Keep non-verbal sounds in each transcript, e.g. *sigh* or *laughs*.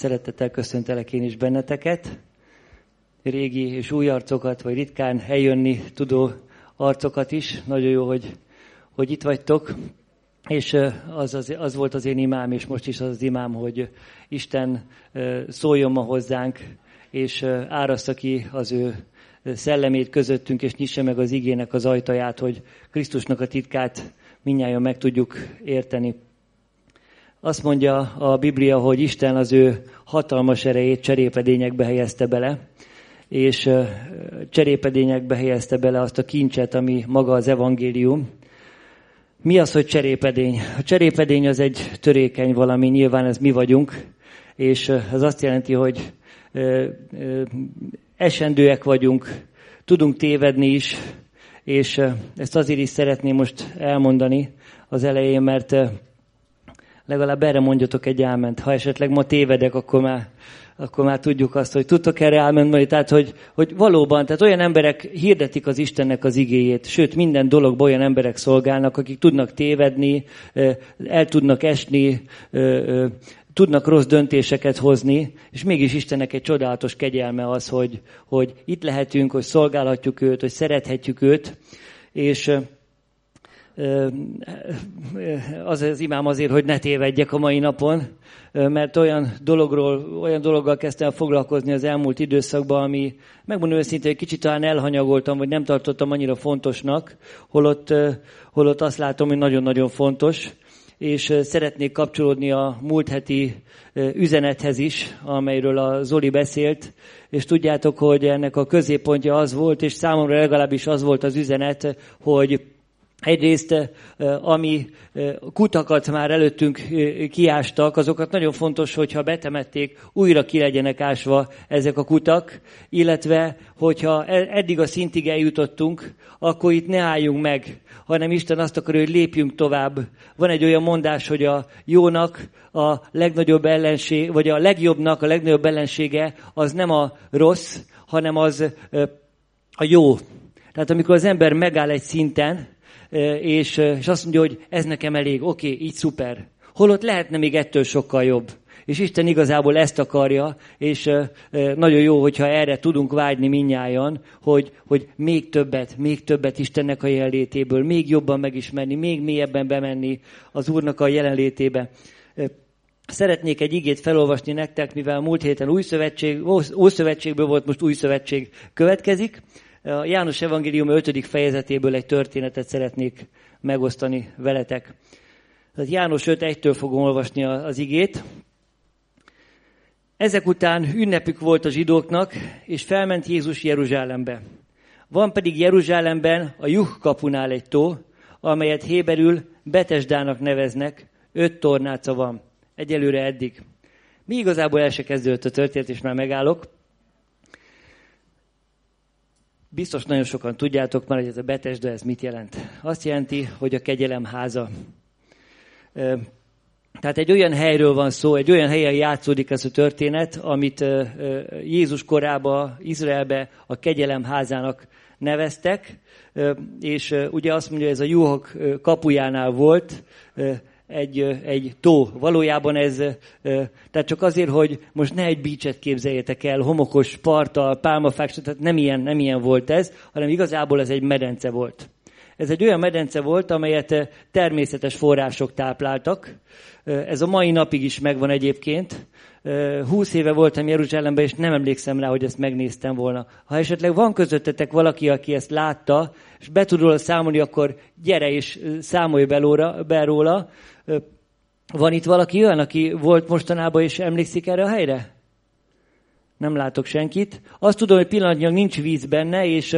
Szeretettel köszöntelek én is benneteket, régi és új arcokat, vagy ritkán eljönni tudó arcokat is. Nagyon jó, hogy, hogy itt vagytok. És az, az, az volt az én imám, és most is az az imám, hogy Isten szóljon ma hozzánk, és áraszta ki az ő szellemét közöttünk, és nyissa meg az igének az ajtaját, hogy Krisztusnak a titkát minnyáján meg tudjuk érteni. Azt mondja a Biblia, hogy Isten az ő hatalmas erejét cserépedényekbe helyezte bele, és cserépedényekbe helyezte bele azt a kincset, ami maga az evangélium. Mi az, hogy cserépedény? A cserépedény az egy törékeny valami, nyilván ez mi vagyunk, és ez azt jelenti, hogy esendőek vagyunk, tudunk tévedni is, és ezt azért is szeretném most elmondani az elején, mert legalább erre mondjatok egy álment. Ha esetleg ma tévedek, akkor már, akkor már tudjuk azt, hogy tudtok erre álmentani. Tehát, hogy, hogy valóban, tehát olyan emberek hirdetik az Istennek az igéjét, sőt, minden dologban olyan emberek szolgálnak, akik tudnak tévedni, el tudnak esni, tudnak rossz döntéseket hozni, és mégis Istennek egy csodálatos kegyelme az, hogy, hogy itt lehetünk, hogy szolgálhatjuk őt, hogy szerethetjük őt, és az az imám azért, hogy ne tévedjek a mai napon, mert olyan dologról, olyan dologgal kezdtem foglalkozni az elmúlt időszakban, ami megmondom őszintén, hogy kicsit talán elhanyagoltam, vagy nem tartottam annyira fontosnak, holott, holott azt látom, hogy nagyon-nagyon fontos, és szeretnék kapcsolódni a múlt heti üzenethez is, amelyről a Zoli beszélt, és tudjátok, hogy ennek a középpontja az volt, és számomra legalábbis az volt az üzenet, hogy Egyrészt, ami kutakat már előttünk kiástak, azokat nagyon fontos, hogyha betemették, újra ki legyenek ásva ezek a kutak, illetve, hogyha e, eddig a szintig eljutottunk, akkor itt ne álljunk meg, hanem Isten azt akarja, hogy lépjünk tovább. Van egy olyan mondás, hogy a jónak a legnagyobb ellenség, vagy a legjobbnak a legnagyobb ellensége az nem a rossz, hanem az a jó. Tehát amikor az ember megáll egy szinten, és, és azt mondja, hogy ez nekem elég, oké, okay, így szuper. Holott lehetne még ettől sokkal jobb. És Isten igazából ezt akarja, és nagyon jó, hogyha erre tudunk vágyni minnyáján, hogy, hogy még többet, még többet Istennek a jelenlétéből, még jobban megismerni, még mélyebben bemenni az Úrnak a jelenlétébe. Szeretnék egy igét felolvasni nektek, mivel múlt héten új szövetség, Ószövetségből volt, most új szövetség következik. János Evangélium 5. fejezetéből egy történetet szeretnék megosztani veletek. János 5.1-től fogom olvasni az igét. Ezek után ünnepük volt a zsidóknak, és felment Jézus Jeruzsálembe. Van pedig Jeruzsálemben a Juh kapunál egy tó, amelyet Héberül Betesdának neveznek, öt tornáca van. Egyelőre eddig. Mi igazából el se kezdődött a történet, és már megállok. Biztos nagyon sokan tudjátok már, hogy ez a Betesda, ez mit jelent. Azt jelenti, hogy a kegyelem háza. Tehát egy olyan helyről van szó, egy olyan helyen játszódik ez a történet, amit Jézus korába, Izraelbe a kegyelem házának neveztek, és ugye azt mondja, ez a juhok kapujánál volt, egy, egy tó. Valójában ez, tehát csak azért, hogy most ne egy bícset képzeljétek el, homokos parta, pálmafák, tehát nem ilyen, nem ilyen volt ez, hanem igazából ez egy medence volt. Ez egy olyan medence volt, amelyet természetes források tápláltak. Ez a mai napig is megvan egyébként. Húsz éve voltam Jeruzsálemben, és nem emlékszem rá, hogy ezt megnéztem volna. Ha esetleg van közöttetek valaki, aki ezt látta, és be tud róla számolni, akkor gyere és számolj be róla. Van itt valaki olyan, aki volt mostanában és emlékszik erre a helyre? Nem látok senkit. Azt tudom, hogy pillanatnyilag nincs víz benne, és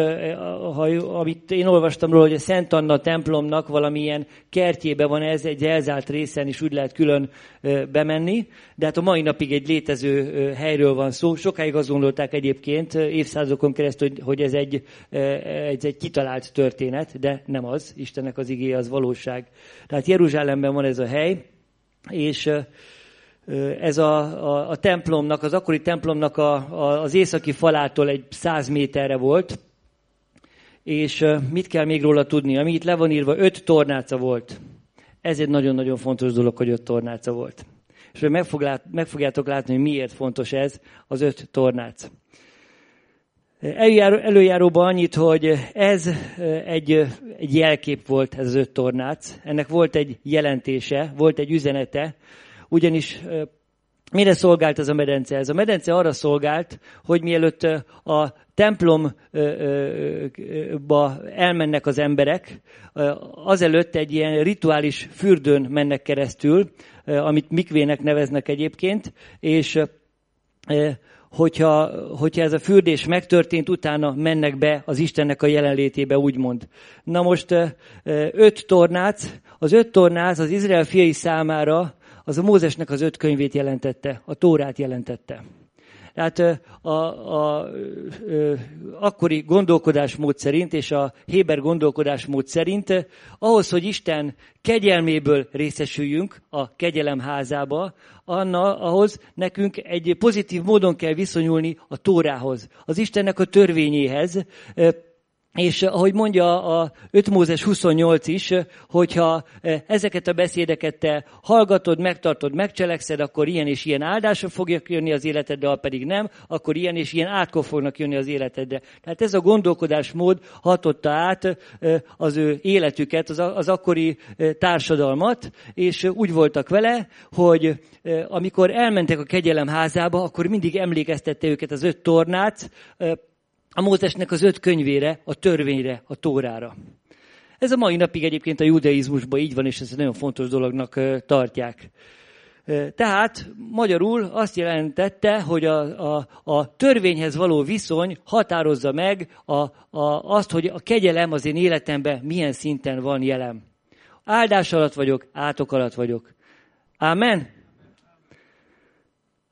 ha, amit én olvastam róla, hogy a Szent Anna templomnak valamilyen kertjébe van ez, egy elzárt részen is úgy lehet külön bemenni, de hát a mai napig egy létező helyről van szó. Sokáig azt gondolták egyébként évszázadokon keresztül, hogy, hogy ez egy, egy, egy kitalált történet, de nem az. Istennek az igéje az valóság. Tehát Jeruzsálemben van ez a hely, és ez a, a, a templomnak, az akkori templomnak a, a, az északi falától egy száz méterre volt, és mit kell még róla tudni? Ami itt le van írva, öt tornáca volt. Ez egy nagyon-nagyon fontos dolog, hogy öt tornáca volt. és meg, fog lát, meg fogjátok látni, hogy miért fontos ez az öt tornác. Előjáró, előjáróban annyit, hogy ez egy, egy jelkép volt, ez az öt tornác. Ennek volt egy jelentése, volt egy üzenete, ugyanis Mire szolgált ez a medence? Ez a medence arra szolgált, hogy mielőtt a templomba elmennek az emberek, azelőtt egy ilyen rituális fürdőn mennek keresztül, amit mikvének neveznek egyébként, és hogyha, hogyha ez a fürdés megtörtént, utána mennek be az Istennek a jelenlétébe, úgymond. Na most öt tornác, az öt tornác az Izrael fiai számára az a Mózesnek az öt könyvét jelentette, a Tórát jelentette. Tehát a, a, a, akkori gondolkodásmód szerint és a Héber gondolkodásmód szerint ahhoz, hogy Isten kegyelméből részesüljünk a kegyelem házába, anna, ahhoz nekünk egy pozitív módon kell viszonyulni a Tórához, az Istennek a törvényéhez, és eh, ahogy mondja a 5 Mózes 28 is, eh, hogyha eh, ezeket a beszédeket te hallgatod, megtartod, megcselekszed, akkor ilyen és ilyen áldások fogják jönni az életedre, ha pedig nem, akkor ilyen és ilyen átkok fognak jönni az életedre. Tehát ez a gondolkodásmód hatotta át az ő életüket, az, az akkori társadalmat, és úgy voltak vele, hogy amikor elmentek a kegyelem házába, akkor mindig emlékeztette őket az öt tornát, a Mózesnek az öt könyvére, a törvényre, a tórára. Ez a mai napig egyébként a judaizmusban így van, és ezt nagyon fontos dolognak tartják. Tehát magyarul azt jelentette, hogy a, a, a törvényhez való viszony határozza meg a, a, azt, hogy a kegyelem az én életemben milyen szinten van jelen. Áldás alatt vagyok, átok alatt vagyok. Ámen?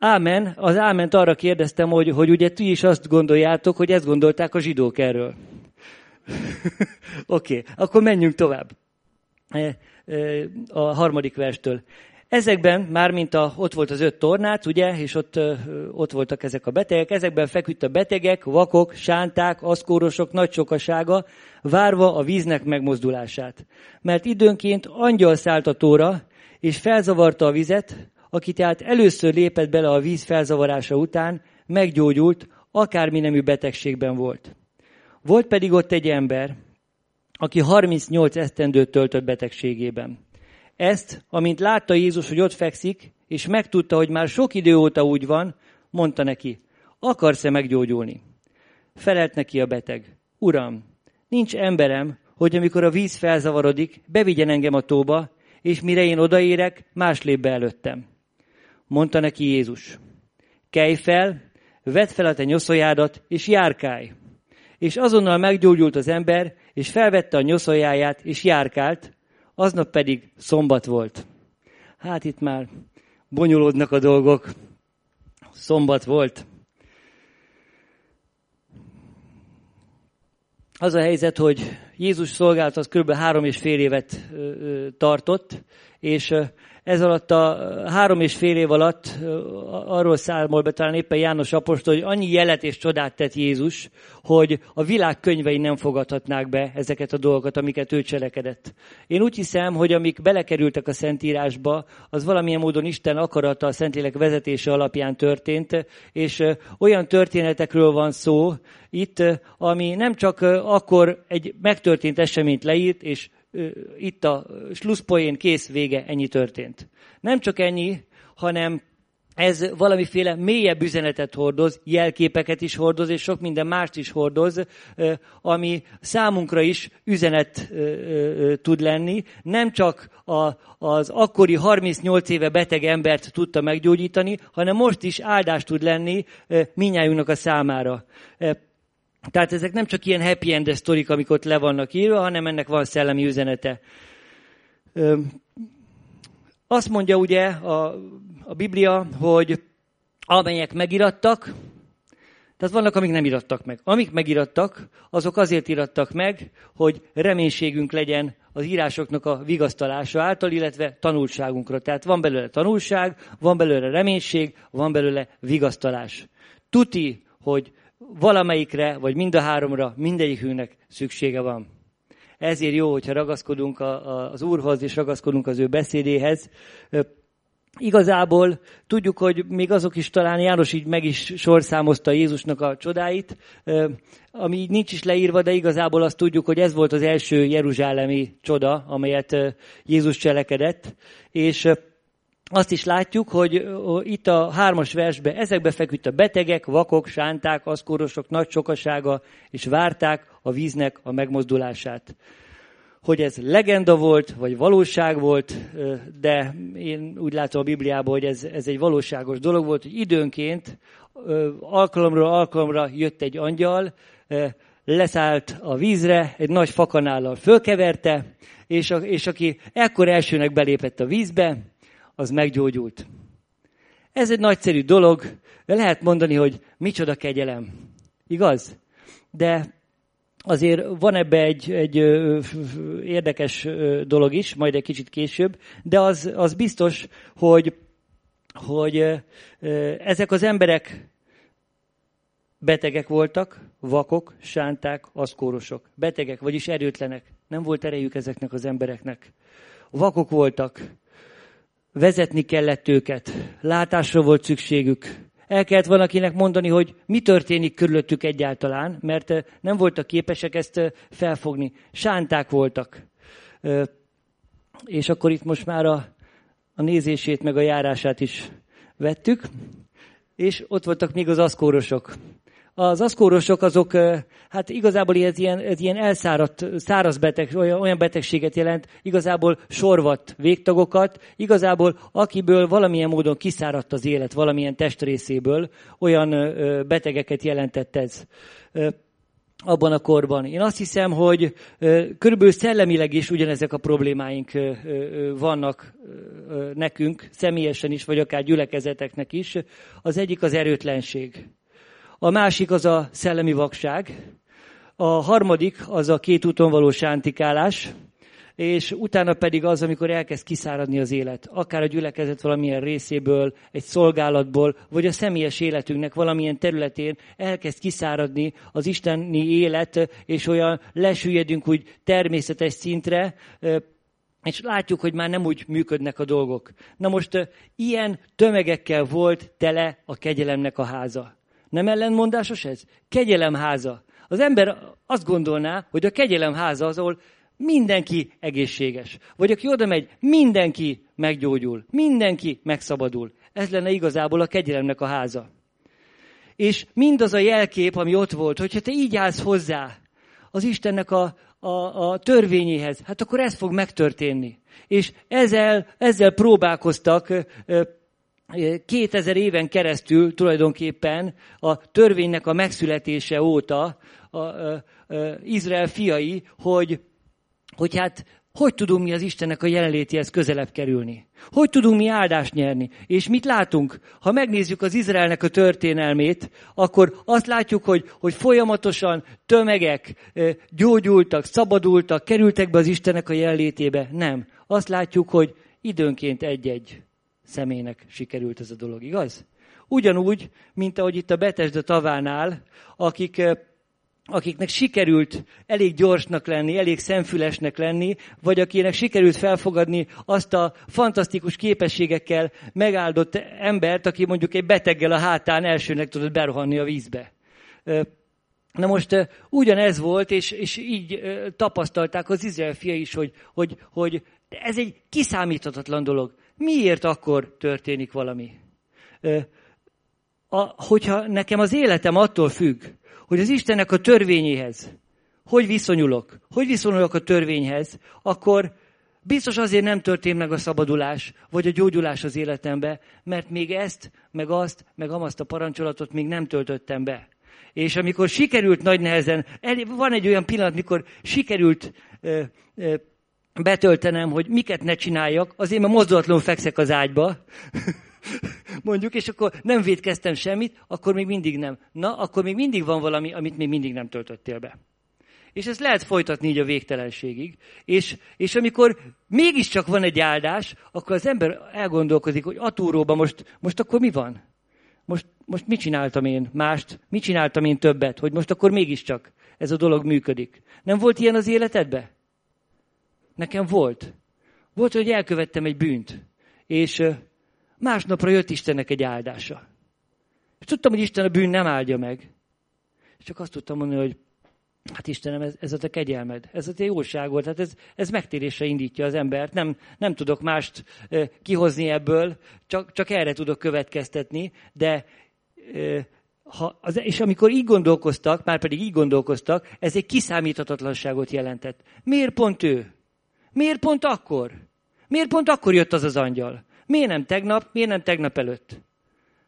Ámen, az áment arra kérdeztem, hogy, hogy ugye ti is azt gondoljátok, hogy ezt gondolták a zsidók erről. *laughs* Oké, okay, akkor menjünk tovább. E, e, a harmadik verstől. Ezekben, már mint a, ott volt az öt tornát, ugye, és ott, ott voltak ezek a betegek, ezekben feküdt a betegek, vakok, sánták, aszkórosok nagy sokasága, várva a víznek megmozdulását. Mert időnként angyal szállt a tóra, és felzavarta a vizet, aki tehát először lépett bele a víz felzavarása után, meggyógyult, akármi nemű betegségben volt. Volt pedig ott egy ember, aki 38 esztendőt töltött betegségében. Ezt, amint látta Jézus, hogy ott fekszik, és megtudta, hogy már sok idő óta úgy van, mondta neki, akarsz-e meggyógyulni? Felelt neki a beteg, Uram, nincs emberem, hogy amikor a víz felzavarodik, bevigyen engem a tóba, és mire én odaérek, más lép be előttem. Mondta neki Jézus, kelj fel, vedd fel a te nyoszoljádat, és járkálj. És azonnal meggyógyult az ember, és felvette a nyoszoljáját, és járkált, aznap pedig szombat volt. Hát itt már bonyolódnak a dolgok. Szombat volt. Az a helyzet, hogy Jézus szolgálat az kb. három és fél évet tartott, és ez alatt a három és fél év alatt arról számol be talán éppen János Apostol, hogy annyi jelet és csodát tett Jézus, hogy a világ könyvei nem fogadhatnák be ezeket a dolgokat, amiket ő cselekedett. Én úgy hiszem, hogy amik belekerültek a Szentírásba, az valamilyen módon Isten akarata a Szentlélek vezetése alapján történt, és olyan történetekről van szó itt, ami nem csak akkor egy megtörtént eseményt leírt, és itt a slusszpoén, kész, vége, ennyi történt. Nem csak ennyi, hanem ez valamiféle mélyebb üzenetet hordoz, jelképeket is hordoz, és sok minden mást is hordoz, ami számunkra is üzenet tud lenni. Nem csak az akkori 38 éve beteg embert tudta meggyógyítani, hanem most is áldás tud lenni minnyájunknak a számára. Tehát ezek nem csak ilyen happy end sztorik, amik ott le vannak írva, hanem ennek van szellemi üzenete. Azt mondja ugye a, a Biblia, hogy amelyek megirattak, tehát vannak, amik nem irattak meg. Amik megirattak, azok azért irattak meg, hogy reménységünk legyen az írásoknak a vigasztalása által, illetve tanulságunkra. Tehát van belőle tanulság, van belőle reménység, van belőle vigasztalás. Tuti, hogy valamelyikre, vagy mind a háromra mindegyikünknek szüksége van. Ezért jó, hogyha ragaszkodunk a, az Úrhoz, és ragaszkodunk az ő beszédéhez. igazából tudjuk, hogy még azok is talán János így meg is sorszámozta Jézusnak a csodáit, ami így nincs is leírva, de igazából azt tudjuk, hogy ez volt az első jeruzsálemi csoda, amelyet Jézus cselekedett, és azt is látjuk, hogy itt a hármas versben ezekbe feküdt a betegek, vakok, sánták, aszkórosok nagy sokasága, és várták a víznek a megmozdulását. Hogy ez legenda volt, vagy valóság volt, de én úgy látom a Bibliában, hogy ez, ez egy valóságos dolog volt, hogy időnként alkalomról alkalomra jött egy angyal, leszállt a vízre, egy nagy fakanállal fölkeverte, és, a, és aki ekkor elsőnek belépett a vízbe, az meggyógyult. Ez egy nagyszerű dolog, lehet mondani, hogy micsoda kegyelem. Igaz? De azért van ebbe egy, egy érdekes dolog is, majd egy kicsit később, de az, az biztos, hogy, hogy ezek az emberek betegek voltak, vakok, sánták, aszkórosok. Betegek, vagyis erőtlenek. Nem volt erejük ezeknek az embereknek. Vakok voltak, vezetni kellett őket, látásra volt szükségük, el kellett valakinek mondani, hogy mi történik körülöttük egyáltalán, mert nem voltak képesek ezt felfogni. Sánták voltak. És akkor itt most már a, a nézését, meg a járását is vettük, és ott voltak még az aszkórosok. Az aszkórosok azok, hát igazából ez ilyen, ez ilyen elszáradt, száraz beteg, olyan, olyan betegséget jelent, igazából sorvat végtagokat, igazából akiből valamilyen módon kiszáradt az élet, valamilyen testrészéből, olyan betegeket jelentett ez abban a korban. Én azt hiszem, hogy körülbelül szellemileg is ugyanezek a problémáink vannak nekünk, személyesen is, vagy akár gyülekezeteknek is. Az egyik az erőtlenség a másik az a szellemi vakság, a harmadik az a két úton való sántikálás, és utána pedig az, amikor elkezd kiszáradni az élet. Akár a gyülekezet valamilyen részéből, egy szolgálatból, vagy a személyes életünknek valamilyen területén elkezd kiszáradni az isteni élet, és olyan lesüllyedünk úgy természetes szintre, és látjuk, hogy már nem úgy működnek a dolgok. Na most ilyen tömegekkel volt tele a kegyelemnek a háza. Nem ellenmondásos ez? Kegyelem háza. Az ember azt gondolná, hogy a kegyelem háza az, ahol mindenki egészséges. Vagy aki oda megy, mindenki meggyógyul, mindenki megszabadul. Ez lenne igazából a kegyelemnek a háza. És mindaz a jelkép, ami ott volt, hogyha te így állsz hozzá az Istennek a, a, a törvényéhez, hát akkor ez fog megtörténni. És ezzel, ezzel próbálkoztak 2000 éven keresztül tulajdonképpen a törvénynek a megszületése óta a, a, a, Izrael fiai, hogy, hogy hát hogy tudunk mi az Istennek a jelenlétéhez közelebb kerülni? Hogy tudunk mi áldást nyerni? És mit látunk? Ha megnézzük az Izraelnek a történelmét, akkor azt látjuk, hogy, hogy folyamatosan tömegek gyógyultak, szabadultak, kerültek be az Istennek a jelenlétébe. Nem. Azt látjuk, hogy időnként egy-egy személynek sikerült ez a dolog, igaz? Ugyanúgy, mint ahogy itt a Betesda tavánál, akik, eh, akiknek sikerült elég gyorsnak lenni, elég szemfülesnek lenni, vagy akinek sikerült felfogadni azt a fantasztikus képességekkel megáldott embert, aki mondjuk egy beteggel a hátán elsőnek tudott berohanni a vízbe. Eh, na most eh, ugyanez volt, és, és így tapasztalták az Izrael fia is, hogy, hogy, hogy ez egy kiszámíthatatlan dolog miért akkor történik valami? A, hogyha nekem az életem attól függ, hogy az Istennek a törvényéhez hogy viszonyulok, hogy viszonyulok a törvényhez, akkor biztos azért nem történt meg a szabadulás, vagy a gyógyulás az életembe, mert még ezt, meg azt, meg amazt a parancsolatot még nem töltöttem be. És amikor sikerült nagy nehezen, van egy olyan pillanat, mikor sikerült betöltenem, hogy miket ne csináljak, azért mert mozdulatlanul fekszek az ágyba, *laughs* mondjuk, és akkor nem védkeztem semmit, akkor még mindig nem. Na, akkor még mindig van valami, amit még mindig nem töltöttél be. És ezt lehet folytatni így a végtelenségig. És, és amikor mégiscsak van egy áldás, akkor az ember elgondolkozik, hogy a túróban most, most akkor mi van? Most, most mit csináltam én mást? Mit csináltam én többet? Hogy most akkor mégiscsak ez a dolog működik. Nem volt ilyen az életedben? Nekem volt. Volt, hogy elkövettem egy bűnt. És másnapra jött Istennek egy áldása. És tudtam, hogy Isten a bűn nem áldja meg. És csak azt tudtam mondani, hogy hát Istenem, ez, ez a te kegyelmed, ez a te jóságod, tehát ez, ez megtérésre indítja az embert. Nem, nem tudok mást e, kihozni ebből, csak, csak erre tudok következtetni, de e, ha, az, és amikor így gondolkoztak, már pedig így gondolkoztak, ez egy kiszámíthatatlanságot jelentett. Miért pont ő? Miért pont akkor? Miért pont akkor jött az az angyal? Miért nem tegnap, miért nem tegnap előtt?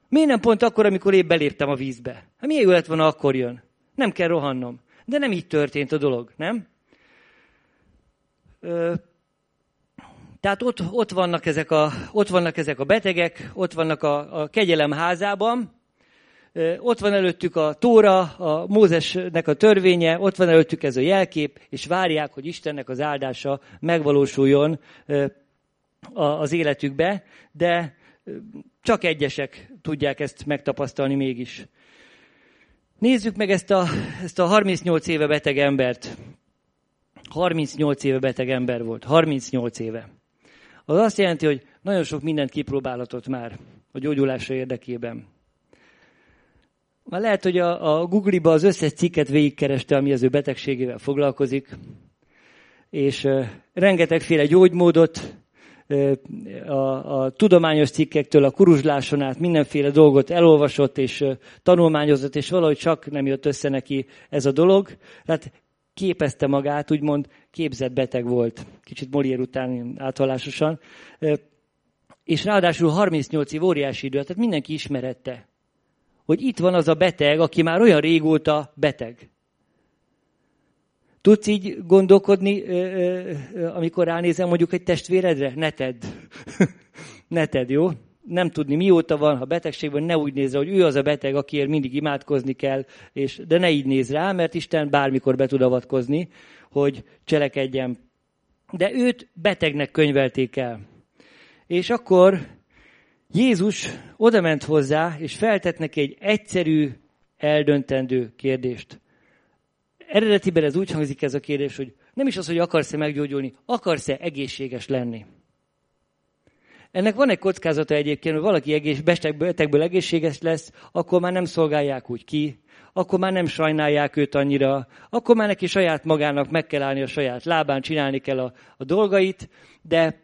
Miért nem pont akkor, amikor én beléptem a vízbe? Hát miért lett volna akkor jön? Nem kell rohannom. De nem így történt a dolog, nem? Ö, tehát ott, ott, vannak ezek a, ott vannak ezek a betegek, ott vannak a, a kegyelem házában, ott van előttük a Tóra, a Mózesnek a törvénye, ott van előttük ez a jelkép, és várják, hogy Istennek az áldása megvalósuljon az életükbe, de csak egyesek tudják ezt megtapasztalni mégis. Nézzük meg ezt a, ezt a 38 éve beteg embert. 38 éve beteg ember volt. 38 éve. Az azt jelenti, hogy nagyon sok mindent kipróbálhatott már a gyógyulása érdekében. Már lehet, hogy a, a Google-ba az összes cikket végigkereste, ami az ő betegségével foglalkozik, és uh, rengetegféle gyógymódot, uh, a, a tudományos cikkektől a kuruzsláson át mindenféle dolgot elolvasott és uh, tanulmányozott, és valahogy csak nem jött össze neki ez a dolog. Tehát képezte magát, úgymond képzett beteg volt. Kicsit Molière után átvallásosan. És ráadásul 38 év óriási idő, tehát mindenki ismerette hogy itt van az a beteg, aki már olyan régóta beteg. Tudsz így gondolkodni, amikor ránézem mondjuk egy testvéredre? Ne tedd. *laughs* ne tedd, jó? Nem tudni, mióta van, ha betegségben, ne úgy nézze, hogy ő az a beteg, akiért mindig imádkozni kell, és, de ne így néz rá, mert Isten bármikor be tud avatkozni, hogy cselekedjen. De őt betegnek könyvelték el. És akkor Jézus odament hozzá, és feltett neki egy egyszerű, eldöntendő kérdést. Eredetiben ez úgy hangzik ez a kérdés, hogy nem is az, hogy akarsz-e meggyógyulni, akarsz-e egészséges lenni. Ennek van egy kockázata egyébként, hogy valaki egész, betegből egészséges lesz, akkor már nem szolgálják úgy ki, akkor már nem sajnálják őt annyira, akkor már neki saját magának meg kell állni a saját lábán, csinálni kell a, a dolgait, de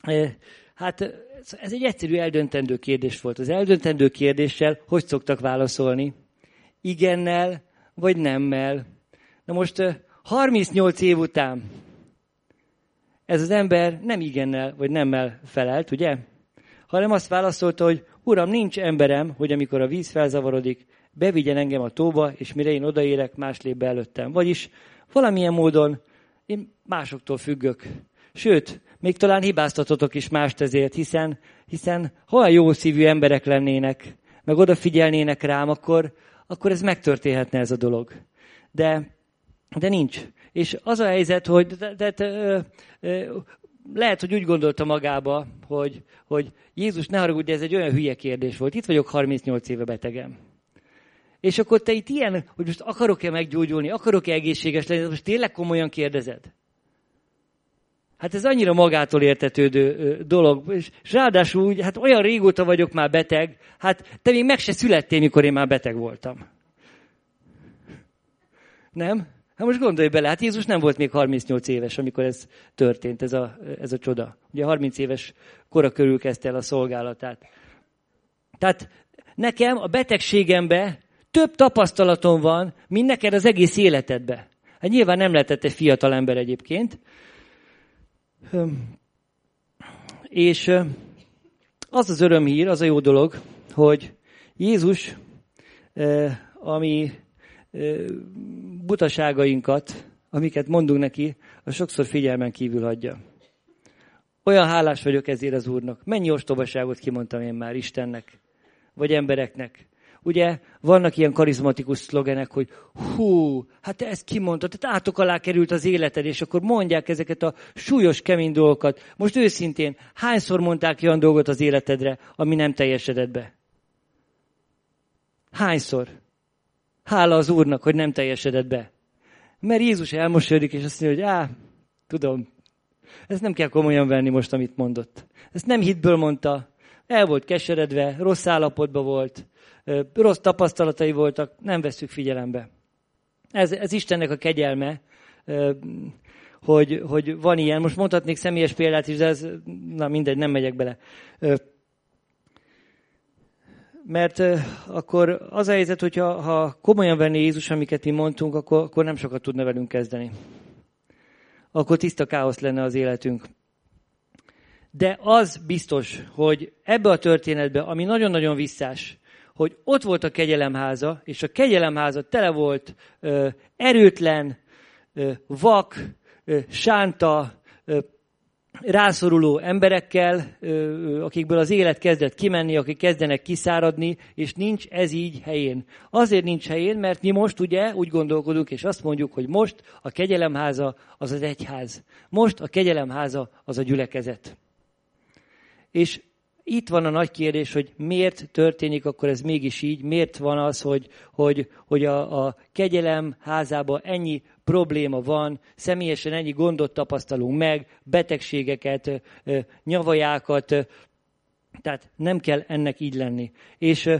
e, hát ez egy egyszerű eldöntendő kérdés volt. Az eldöntendő kérdéssel hogy szoktak válaszolni? Igennel, vagy nemmel? Na most 38 év után ez az ember nem igennel, vagy nemmel felelt, ugye? Hanem azt válaszolta, hogy Uram, nincs emberem, hogy amikor a víz felzavarodik, bevigyen engem a tóba, és mire én odaérek, más lép be előttem. Vagyis valamilyen módon én másoktól függök. Sőt, még talán hibáztatotok is mást ezért, hiszen, hiszen ha jó szívű emberek lennének, meg odafigyelnének rám, akkor, akkor ez megtörténhetne ez a dolog. De, de nincs. És az a helyzet, hogy de, de, de, de, lehet, hogy úgy gondolta magába, hogy, hogy Jézus, ne haragudj, ez egy olyan hülye kérdés volt. Itt vagyok 38 éve betegem. És akkor te itt ilyen, hogy most akarok-e meggyógyulni, akarok-e egészséges lenni, most tényleg komolyan kérdezed? Hát ez annyira magától értetődő dolog. És ráadásul úgy, hát olyan régóta vagyok már beteg, hát te még meg se születtél, mikor én már beteg voltam. Nem? Hát most gondolj bele, hát Jézus nem volt még 38 éves, amikor ez történt, ez a, ez a csoda. Ugye 30 éves kora körül kezdte el a szolgálatát. Tehát nekem a betegségembe több tapasztalatom van, mint neked az egész életedbe. Hát nyilván nem lehetett egy fiatal ember egyébként, és az az örömhír, az a jó dolog, hogy Jézus, ami butaságainkat, amiket mondunk neki, a sokszor figyelmen kívül hagyja. Olyan hálás vagyok ezért az Úrnak. Mennyi ostobaságot kimondtam én már Istennek, vagy embereknek. Ugye vannak ilyen karizmatikus szlogenek, hogy hú, hát te ezt kimondtad, tehát átok alá került az életed, és akkor mondják ezeket a súlyos, kemény dolgokat. Most őszintén, hányszor mondták olyan dolgot az életedre, ami nem teljesedett be? Hányszor? Hála az Úrnak, hogy nem teljesedett be. Mert Jézus elmosődik, és azt mondja, hogy á, tudom, ezt nem kell komolyan venni most, amit mondott. Ezt nem hitből mondta, el volt keseredve, rossz állapotban volt, rossz tapasztalatai voltak, nem veszük figyelembe. Ez, ez Istennek a kegyelme, hogy, hogy van ilyen. Most mondhatnék személyes példát is, de ez, na mindegy, nem megyek bele. Mert akkor az a helyzet, hogyha ha komolyan venné Jézus, amiket mi mondtunk, akkor, akkor nem sokat tudna velünk kezdeni. Akkor tiszta káosz lenne az életünk. De az biztos, hogy ebbe a történetbe, ami nagyon-nagyon visszás, hogy ott volt a kegyelemháza, és a kegyelemháza tele volt ö, erőtlen, ö, vak, ö, sánta, ö, rászoruló emberekkel, ö, akikből az élet kezdett kimenni, akik kezdenek kiszáradni, és nincs ez így helyén. Azért nincs helyén, mert mi most ugye úgy gondolkodunk, és azt mondjuk, hogy most a kegyelemháza az az egyház. Most a kegyelemháza az a gyülekezet. És itt van a nagy kérdés, hogy miért történik akkor ez mégis így, miért van az, hogy, hogy, hogy a, a kegyelem házában ennyi probléma van, személyesen ennyi gondot tapasztalunk meg, betegségeket, nyavajákat, tehát nem kell ennek így lenni. És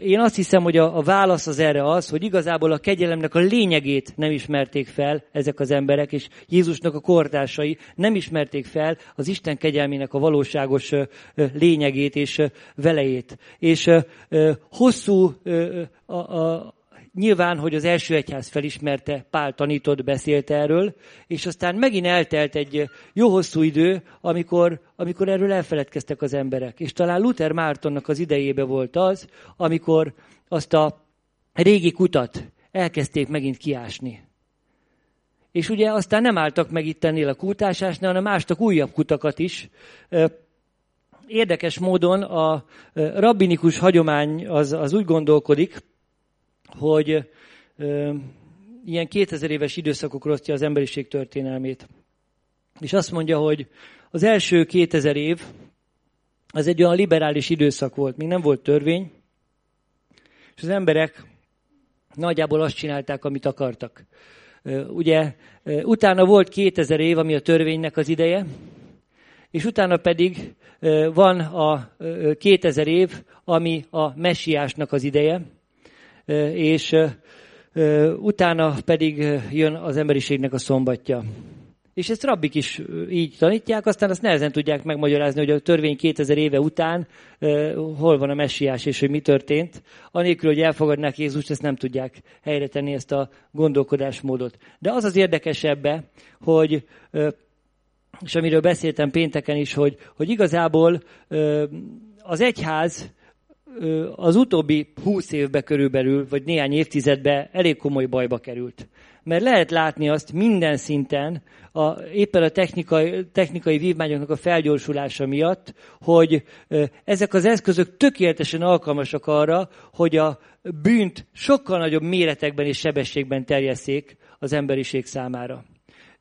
én azt hiszem, hogy a, válasz az erre az, hogy igazából a kegyelemnek a lényegét nem ismerték fel ezek az emberek, és Jézusnak a kortársai nem ismerték fel az Isten kegyelmének a valóságos lényegét és velejét. És hosszú a, a, nyilván, hogy az első egyház felismerte, Pál tanított, beszélt erről, és aztán megint eltelt egy jó hosszú idő, amikor, amikor erről elfeledkeztek az emberek. És talán Luther Mártonnak az idejébe volt az, amikor azt a régi kutat elkezdték megint kiásni. És ugye aztán nem álltak meg itt ennél a kútásásnál, hanem ástak újabb kutakat is. Érdekes módon a rabbinikus hagyomány az, az úgy gondolkodik, hogy ö, ilyen 2000 éves időszakokra osztja az emberiség történelmét. És azt mondja, hogy az első 2000 év az egy olyan liberális időszak volt, még nem volt törvény, és az emberek nagyjából azt csinálták, amit akartak. Ugye utána volt 2000 év, ami a törvénynek az ideje, és utána pedig van a 2000 év, ami a messiásnak az ideje, és utána pedig jön az emberiségnek a szombatja. És ezt rabbik is így tanítják, aztán azt nehezen tudják megmagyarázni, hogy a törvény 2000 éve után hol van a messiás, és hogy mi történt. Anélkül, hogy elfogadnák Jézust, ezt nem tudják helyre tenni ezt a gondolkodásmódot. De az az érdekesebbe, hogy és amiről beszéltem pénteken is, hogy, hogy igazából az egyház az utóbbi húsz évbe körülbelül, vagy néhány évtizedbe elég komoly bajba került. Mert lehet látni azt minden szinten, a, éppen a technikai, technikai vívmányoknak a felgyorsulása miatt, hogy ezek az eszközök tökéletesen alkalmasak arra, hogy a bűnt sokkal nagyobb méretekben és sebességben terjesszék az emberiség számára.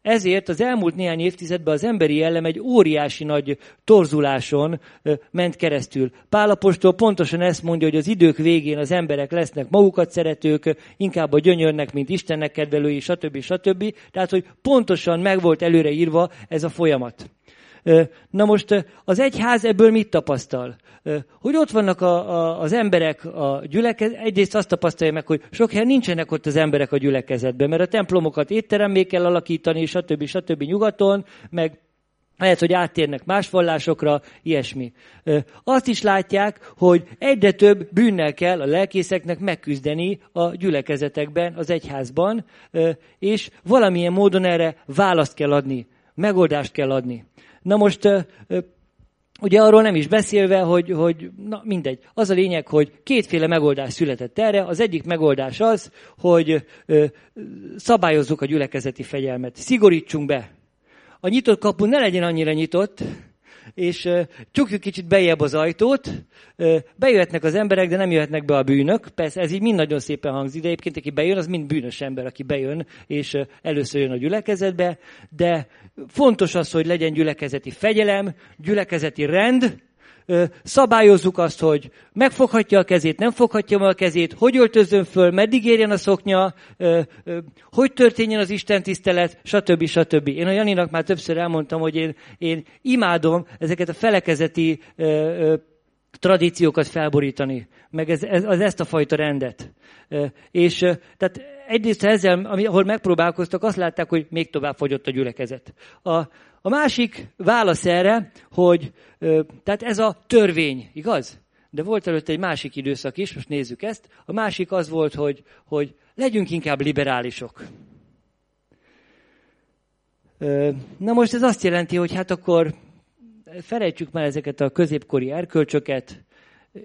Ezért az elmúlt néhány évtizedben az emberi jellem egy óriási nagy torzuláson ment keresztül. Pálapostól pontosan ezt mondja, hogy az idők végén az emberek lesznek magukat szeretők, inkább a gyönyörnek, mint Istennek kedvelői, stb. stb. Tehát, hogy pontosan meg volt előre írva ez a folyamat. Na most az egyház ebből mit tapasztal? Hogy ott vannak a, a, az emberek a gyülekezet, egyrészt azt tapasztalja meg, hogy sok helyen nincsenek ott az emberek a gyülekezetben, mert a templomokat étteremmé kell alakítani, stb. stb. nyugaton, meg lehet, hogy áttérnek más vallásokra, ilyesmi. Azt is látják, hogy egyre több bűnnel kell a lelkészeknek megküzdeni a gyülekezetekben, az egyházban, és valamilyen módon erre választ kell adni, megoldást kell adni. Na most Ugye arról nem is beszélve, hogy, hogy na mindegy. Az a lényeg, hogy kétféle megoldás született erre. Az egyik megoldás az, hogy szabályozzuk a gyülekezeti fegyelmet. Szigorítsunk be. A nyitott kapu ne legyen annyira nyitott, és csukjuk kicsit bejebb az ajtót, bejöhetnek az emberek, de nem jöhetnek be a bűnök. Persze ez így mind nagyon szépen hangzik, de egyébként aki bejön, az mind bűnös ember, aki bejön, és először jön a gyülekezetbe, de fontos az, hogy legyen gyülekezeti fegyelem, gyülekezeti rend, szabályozzuk azt, hogy megfoghatja a kezét, nem foghatja meg a kezét, hogy öltözön föl, meddig érjen a szoknya, hogy történjen az Isten tisztelet, stb. stb. Én a Janinak már többször elmondtam, hogy én, én imádom ezeket a felekezeti tradíciókat felborítani, meg ez, ez, az ezt a fajta rendet. És tehát egyrészt ezzel, ahol megpróbálkoztak, azt látták, hogy még tovább fogyott a gyülekezet. A, a másik válasz erre, hogy tehát ez a törvény, igaz? De volt előtte egy másik időszak is, most nézzük ezt. A másik az volt, hogy, hogy legyünk inkább liberálisok. Na most ez azt jelenti, hogy hát akkor felejtsük már ezeket a középkori erkölcsöket,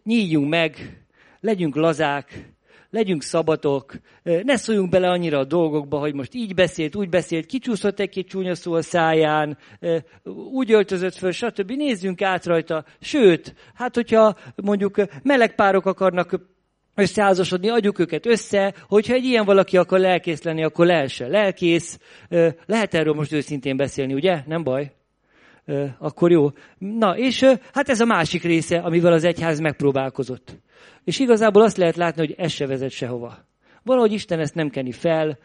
nyíljunk meg, legyünk lazák, legyünk szabatok, ne szóljunk bele annyira a dolgokba, hogy most így beszélt, úgy beszélt, kicsúszott egy-két csúnya szó a száján, úgy öltözött föl, stb. Nézzünk át rajta. Sőt, hát hogyha mondjuk meleg párok akarnak összeházasodni, adjuk őket össze, hogyha egy ilyen valaki akar lelkész lenni, akkor lehessen lelkész. Lehet erről most őszintén beszélni, ugye? Nem baj? Akkor jó. Na, és hát ez a másik része, amivel az egyház megpróbálkozott. És igazából azt lehet látni, hogy ez se vezet sehova. Valahogy Isten ezt nem keni fel,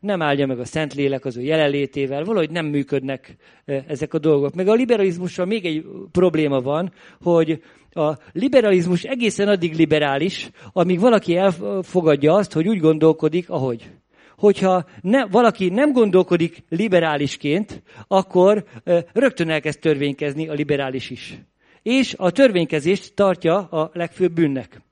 nem állja meg a Szentlélek az ő jelenlétével, valahogy nem működnek ezek a dolgok. Meg a liberalizmussal még egy probléma van, hogy a liberalizmus egészen addig liberális, amíg valaki elfogadja azt, hogy úgy gondolkodik, ahogy. Hogyha ne, valaki nem gondolkodik liberálisként, akkor rögtön elkezd törvénykezni a liberális is. És a törvénykezést tartja a legfőbb bűnnek.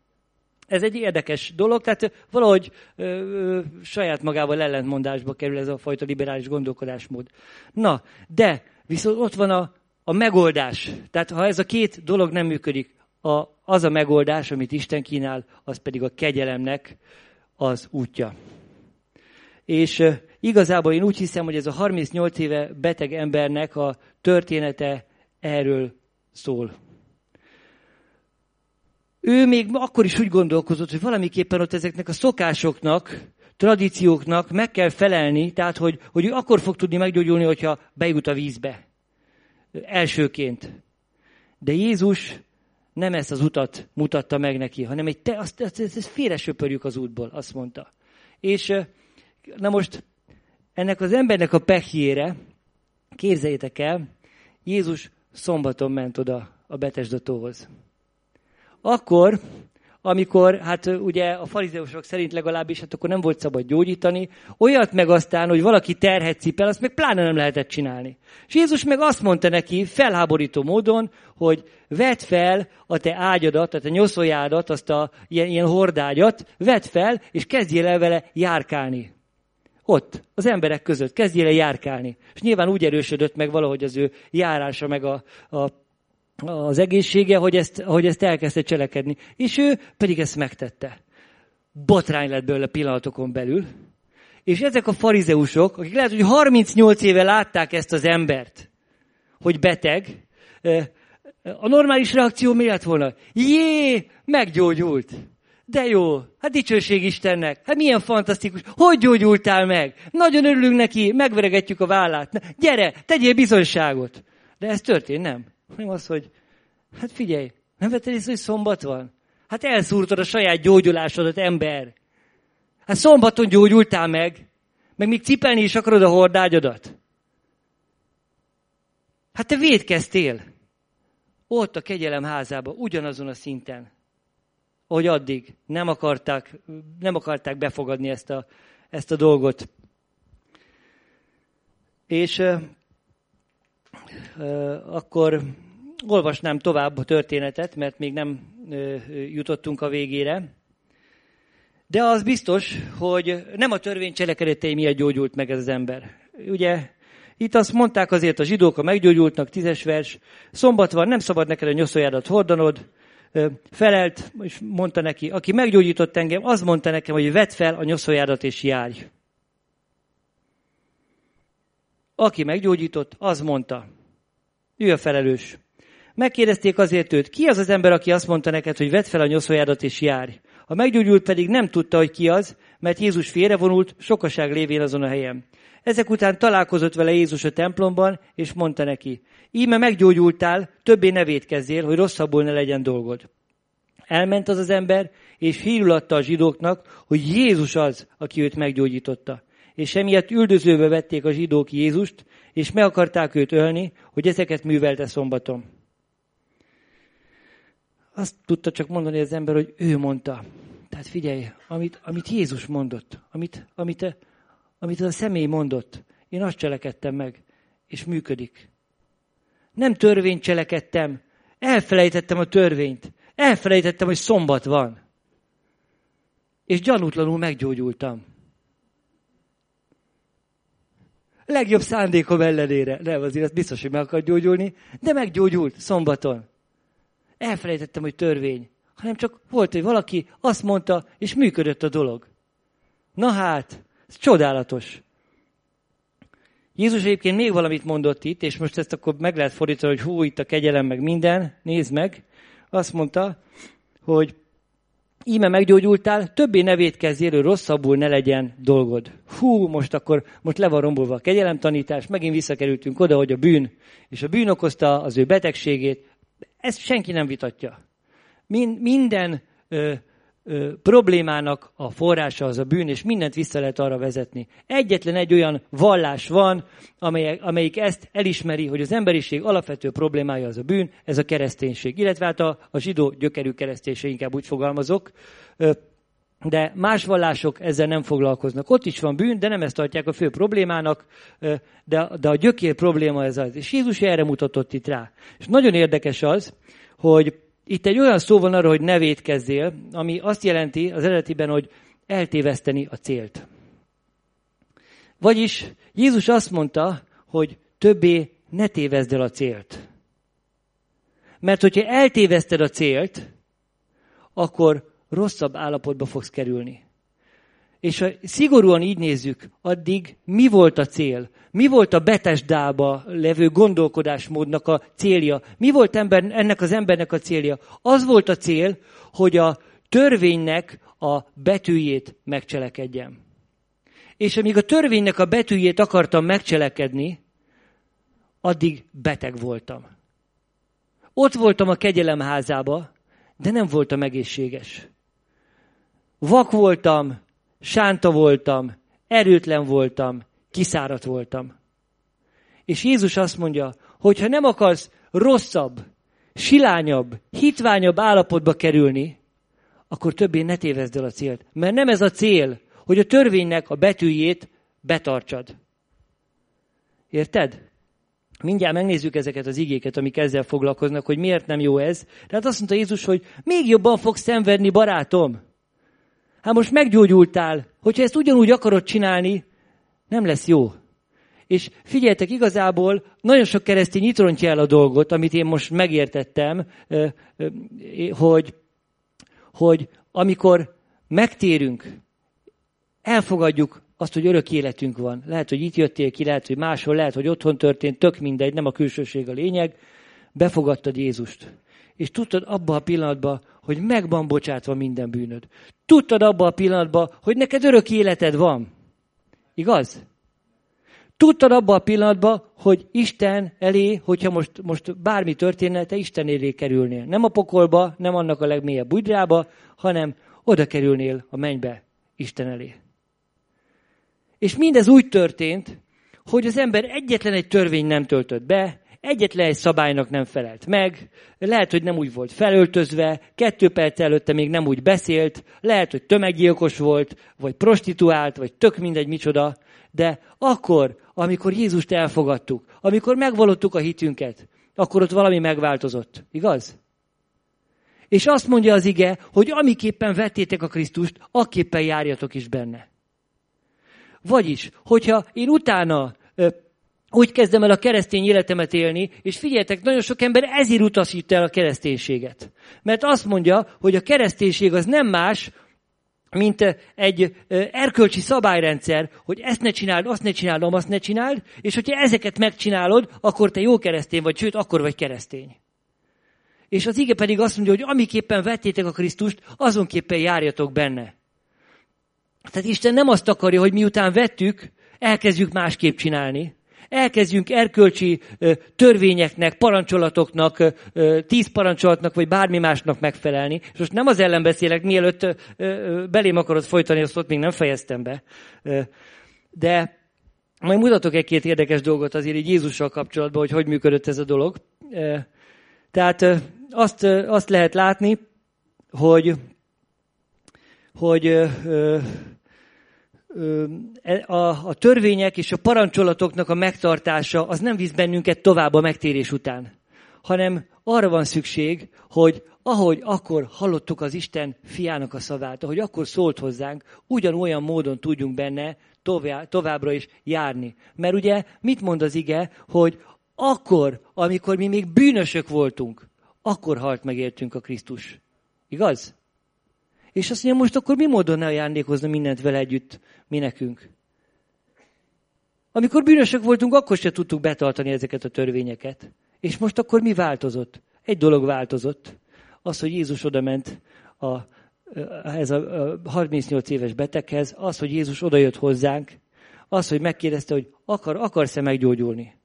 Ez egy érdekes dolog, tehát valahogy ö, ö, saját magával ellentmondásba kerül ez a fajta liberális gondolkodásmód. Na, de viszont ott van a, a megoldás. Tehát ha ez a két dolog nem működik, a, az a megoldás, amit Isten kínál, az pedig a kegyelemnek az útja. És igazából én úgy hiszem, hogy ez a 38 éve beteg embernek a története erről szól. Ő még akkor is úgy gondolkozott, hogy valamiképpen ott ezeknek a szokásoknak, tradícióknak meg kell felelni, tehát hogy, hogy ő akkor fog tudni meggyógyulni, hogyha bejut a vízbe. Elsőként. De Jézus nem ezt az utat mutatta meg neki, hanem egy te, azt, azt, azt, azt félre söpörjük az útból, azt mondta. És na most ennek az embernek a pehjére, képzeljétek el, Jézus szombaton ment oda a Betesdatóhoz. Akkor, amikor, hát ugye a farizeusok szerint legalábbis, hát akkor nem volt szabad gyógyítani, olyat meg aztán, hogy valaki terhet cipel, azt meg pláne nem lehetett csinálni. És Jézus meg azt mondta neki felháborító módon, hogy vedd fel a te ágyadat, tehát a nyoszójádat, azt a ilyen, ilyen hordágyat, vedd fel, és kezdjél el vele járkálni. Ott, az emberek között, kezdjél el járkálni. És nyilván úgy erősödött meg valahogy az ő járása, meg a, a az egészsége, hogy ezt, hogy ezt elkezdte cselekedni. És ő pedig ezt megtette. Botrány lett belőle pillanatokon belül. És ezek a farizeusok, akik lehet, hogy 38 éve látták ezt az embert, hogy beteg, a normális reakció mi lett volna? Jé, meggyógyult. De jó, hát dicsőség Istennek, hát milyen fantasztikus, hogy gyógyultál meg? Nagyon örülünk neki, megveregetjük a vállát. Gyere, tegyél bizonyságot. De ez történt, nem? hanem az, hogy hát figyelj, nem vetted észre, hogy szombat van? Hát elszúrtad a saját gyógyulásodat, ember. Hát szombaton gyógyultál meg, meg még cipelni is akarod a hordágyodat. Hát te védkeztél. Ott a kegyelem házába, ugyanazon a szinten, hogy addig nem akarták, nem akarták befogadni ezt a, ezt a dolgot. És akkor olvasnám tovább a történetet, mert még nem jutottunk a végére. De az biztos, hogy nem a törvény cselekedetei miatt gyógyult meg ez az ember. Ugye itt azt mondták azért a zsidók, a meggyógyultnak, tízes vers, szombat van, nem szabad neked a nyoszójádat hordanod, felelt, és mondta neki, aki meggyógyított engem, az mondta nekem, hogy vedd fel a nyoszójádat és járj. Aki meggyógyított, az mondta. Ő a felelős. Megkérdezték azért őt, ki az az ember, aki azt mondta neked, hogy vedd fel a nyoszójádat és járj. A meggyógyult pedig nem tudta, hogy ki az, mert Jézus félrevonult, sokaság lévén azon a helyen. Ezek után találkozott vele Jézus a templomban, és mondta neki, íme meggyógyultál, többé ne védkezzél, hogy rosszabbul ne legyen dolgod. Elment az az ember, és hírül adta a zsidóknak, hogy Jézus az, aki őt meggyógyította. És emiatt üldözőbe vették a zsidók Jézust, és meg akarták őt ölni, hogy ezeket művelte szombaton. azt tudta csak mondani az ember, hogy ő mondta. Tehát figyelj, amit, amit Jézus mondott, amit, amit, amit az a személy mondott, én azt cselekedtem meg, és működik. Nem törvényt cselekedtem, elfelejtettem a törvényt, elfelejtettem, hogy szombat van. És gyanútlanul meggyógyultam. Legjobb szándékom ellenére. Nem, azért az biztos, hogy meg akar gyógyulni, de meggyógyult szombaton. Elfelejtettem, hogy törvény. Hanem csak volt, hogy valaki azt mondta, és működött a dolog. Na hát, ez csodálatos. Jézus egyébként még valamit mondott itt, és most ezt akkor meg lehet fordítani, hogy hú, itt a kegyelem, meg minden, nézd meg. Azt mondta, hogy íme meggyógyultál, többé nevét kezdjél, rosszabbul ne legyen dolgod. Hú, most akkor, most le van rombolva a kegyelemtanítás, megint visszakerültünk oda, hogy a bűn, és a bűn okozta az ő betegségét. Ezt senki nem vitatja. Min, minden ö, ö, problémának a forrása az a bűn, és mindent vissza lehet arra vezetni. Egyetlen egy olyan vallás van, amelyik, amelyik ezt elismeri, hogy az emberiség alapvető problémája az a bűn, ez a kereszténység. Illetve hát a, a zsidó gyökerű kereszténység, inkább úgy fogalmazok. Ö, de más vallások ezzel nem foglalkoznak. Ott is van bűn, de nem ezt tartják a fő problémának, de, de a gyökér probléma ez az. És Jézus erre mutatott itt rá. És nagyon érdekes az, hogy itt egy olyan szó van arra, hogy ne védkezzél, ami azt jelenti az eredetiben, hogy eltéveszteni a célt. Vagyis Jézus azt mondta, hogy többé ne tévezd el a célt. Mert hogyha eltéveszted a célt, akkor rosszabb állapotba fogsz kerülni. És ha szigorúan így nézzük, addig mi volt a cél? Mi volt a Betesdába levő gondolkodásmódnak a célja? Mi volt ember, ennek az embernek a célja? Az volt a cél, hogy a törvénynek a betűjét megcselekedjem. És amíg a törvénynek a betűjét akartam megcselekedni, addig beteg voltam. Ott voltam a kegyelem házába, de nem voltam egészséges. Vak voltam, sánta voltam, erőtlen voltam, kiszáradt voltam. És Jézus azt mondja, hogy ha nem akarsz rosszabb, silányabb, hitványabb állapotba kerülni, akkor többé ne tévezd el a célt. Mert nem ez a cél, hogy a törvénynek a betűjét betartsad. Érted? Mindjárt megnézzük ezeket az igéket, amik ezzel foglalkoznak, hogy miért nem jó ez. Tehát azt mondta Jézus, hogy még jobban fogsz szenvedni, barátom. Hát most meggyógyultál. Hogyha ezt ugyanúgy akarod csinálni, nem lesz jó. És figyeljetek, igazából nagyon sok keresztény itt el a dolgot, amit én most megértettem, hogy, hogy amikor megtérünk, elfogadjuk azt, hogy örök életünk van. Lehet, hogy itt jöttél ki, lehet, hogy máshol, lehet, hogy otthon történt, tök mindegy, nem a külsőség a lényeg. Befogadtad Jézust. És tudtad abban a pillanatban, hogy meg van bocsátva minden bűnöd. Tudtad abban a pillanatban, hogy neked örök életed van. Igaz? Tudtad abban a pillanatban, hogy Isten elé, hogyha most, most bármi történne, te Isten elé kerülnél. Nem a pokolba, nem annak a legmélyebb budrába, hanem oda kerülnél a mennybe Isten elé. És mindez úgy történt, hogy az ember egyetlen egy törvény nem töltött be, egyetlen egy szabálynak nem felelt meg, lehet, hogy nem úgy volt felöltözve, kettő perc előtte még nem úgy beszélt, lehet, hogy tömeggyilkos volt, vagy prostituált, vagy tök mindegy micsoda, de akkor, amikor Jézust elfogadtuk, amikor megvalottuk a hitünket, akkor ott valami megváltozott. Igaz? És azt mondja az ige, hogy amiképpen vettétek a Krisztust, akképpen járjatok is benne. Vagyis, hogyha én utána úgy kezdem el a keresztény életemet élni, és figyeljetek, nagyon sok ember ezért utasít el a kereszténységet. Mert azt mondja, hogy a kereszténység az nem más, mint egy erkölcsi szabályrendszer, hogy ezt ne csináld, azt ne csináld, azt ne csináld, és hogyha ezeket megcsinálod, akkor te jó keresztény vagy, sőt, akkor vagy keresztény. És az ige pedig azt mondja, hogy amiképpen vettétek a Krisztust, azonképpen járjatok benne. Tehát Isten nem azt akarja, hogy miután vettük, elkezdjük másképp csinálni, elkezdjünk erkölcsi törvényeknek, parancsolatoknak, tíz parancsolatnak, vagy bármi másnak megfelelni. És most nem az ellen beszélek, mielőtt belém akarod folytani, azt ott még nem fejeztem be. De majd mutatok egy-két érdekes dolgot azért így Jézussal kapcsolatban, hogy hogy működött ez a dolog. Tehát azt, azt lehet látni, hogy, hogy a, a törvények és a parancsolatoknak a megtartása az nem visz bennünket tovább a megtérés után, hanem arra van szükség, hogy ahogy akkor hallottuk az Isten fiának a szavát, ahogy akkor szólt hozzánk, ugyanolyan módon tudjunk benne továbbra is járni. Mert ugye mit mond az ige, hogy akkor, amikor mi még bűnösök voltunk, akkor halt meg értünk a Krisztus. Igaz? És azt mondja, most akkor mi módon ajándékozna mindent vele együtt mi nekünk? Amikor bűnösök voltunk, akkor se tudtuk betartani ezeket a törvényeket. És most akkor mi változott? Egy dolog változott. Az, hogy Jézus odament a, ez a 38 éves beteghez, az, hogy Jézus odajött hozzánk, az, hogy megkérdezte, hogy akar, akarsz-e meggyógyulni?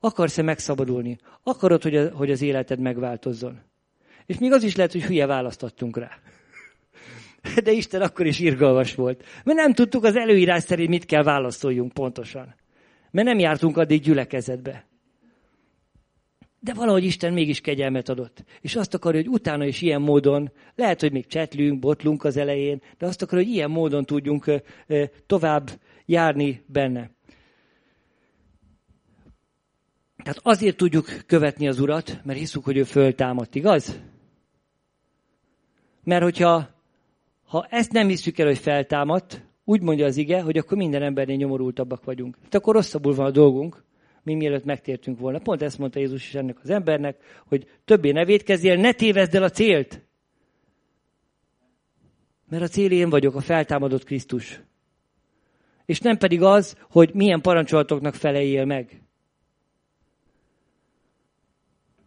Akarsz-e megszabadulni? Akarod, hogy, a, hogy az életed megváltozzon? És még az is lehet, hogy hülye választottunk rá. *laughs* De Isten akkor is irgalmas volt. Mert nem tudtuk az előírás szerint mit kell válaszoljunk pontosan. Mert nem jártunk addig gyülekezetbe. De valahogy Isten mégis kegyelmet adott. És azt akarja, hogy utána is ilyen módon, lehet, hogy még csetlünk, botlunk az elején, de azt akarja, hogy ilyen módon tudjunk tovább járni benne. Tehát azért tudjuk követni az Urat, mert hiszük, hogy ő föltámadt, igaz? Mert hogyha ha ezt nem hiszük el, hogy feltámadt, úgy mondja az ige, hogy akkor minden embernél nyomorultabbak vagyunk. Tehát akkor rosszabbul van a dolgunk, mi mielőtt megtértünk volna. Pont ezt mondta Jézus is ennek az embernek, hogy többé ne védkezzél, ne tévezd el a célt. Mert a cél én vagyok, a feltámadott Krisztus. És nem pedig az, hogy milyen parancsolatoknak feleljél meg.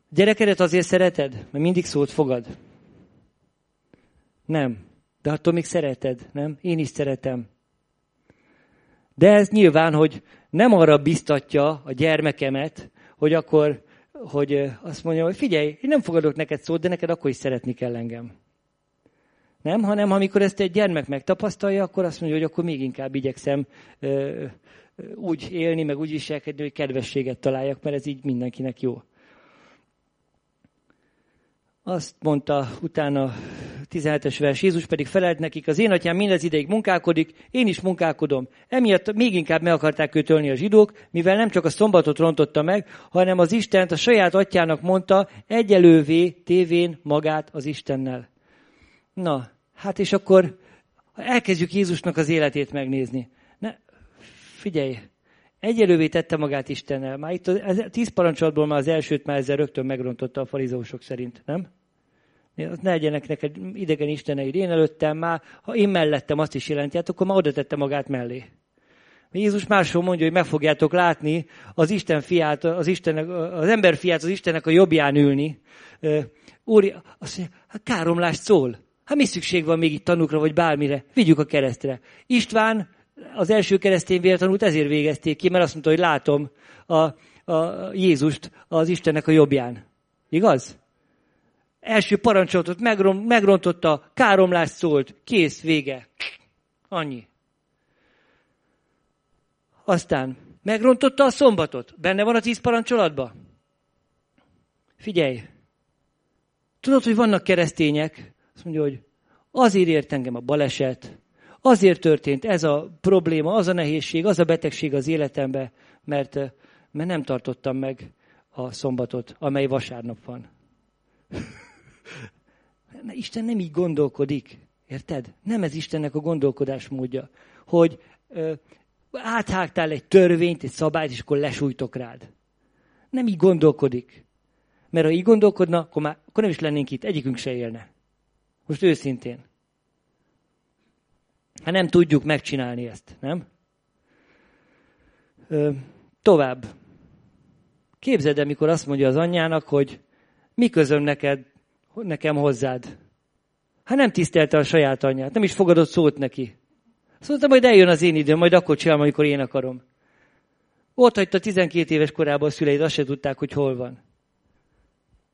Gyerekedet azért szereted, mert mindig szót fogad. Nem. De attól még szereted, nem? Én is szeretem. De ez nyilván, hogy nem arra biztatja a gyermekemet, hogy akkor, hogy azt mondja, hogy figyelj, én nem fogadok neked szót, de neked akkor is szeretni kell engem. Nem, hanem amikor ezt egy gyermek megtapasztalja, akkor azt mondja, hogy akkor még inkább igyekszem ö, úgy élni, meg úgy viselkedni, hogy kedvességet találjak, mert ez így mindenkinek jó. Azt mondta utána 17-es vers, Jézus pedig felelt nekik, az én atyám mindez ideig munkálkodik, én is munkálkodom. Emiatt még inkább meg akarták őt ölni a zsidók, mivel nem csak a szombatot rontotta meg, hanem az Istent a saját atyának mondta, egyelővé tévén magát az Istennel. Na, hát és akkor elkezdjük Jézusnak az életét megnézni. Ne, figyelj, egyelővé tette magát Istennel. Már itt a tíz parancsolatból már az elsőt már ezzel rögtön megrontotta a farizósok szerint, nem? Ne legyenek neked idegen isteneid. Én előttem már, ha én mellettem azt is jelenti, hát akkor már oda tette magát mellé. Jézus máshol mondja, hogy meg fogjátok látni az Isten fiát, az, Istennek, az ember fiát az Istennek a jobbján ülni. Úr, azt mondja, hát káromlást szól. Hát mi szükség van még itt tanukra, vagy bármire? Vigyük a keresztre. István az első keresztény vértanút ezért végezték ki, mert azt mondta, hogy látom a, a Jézust az Istennek a jobbján. Igaz? Első parancsolatot megrontotta, káromlást szólt, kész, vége. Annyi. Aztán megrontotta a szombatot. Benne van a tíz parancsolatban? Figyelj! Tudod, hogy vannak keresztények, azt mondja, hogy azért ért engem a baleset, azért történt ez a probléma, az a nehézség, az a betegség az életembe, mert, mert nem tartottam meg a szombatot, amely vasárnap van. Isten nem így gondolkodik. Érted? Nem ez Istennek a gondolkodásmódja. Hogy ö, áthágtál egy törvényt, egy szabályt, és akkor lesújtok rád. Nem így gondolkodik. Mert ha így gondolkodna, akkor, már, akkor nem is lennénk itt, egyikünk se élne. Most őszintén. Hát nem tudjuk megcsinálni ezt, nem? Ö, tovább. Képzeld el, mikor azt mondja az anyjának, hogy mi közöm neked, nekem hozzád. Hát nem tisztelte a saját anyját, nem is fogadott szót neki. Azt mondta, majd eljön az én időm, majd akkor csinálom, amikor én akarom. Ott hagyta 12 éves korában a szüleid, azt se tudták, hogy hol van.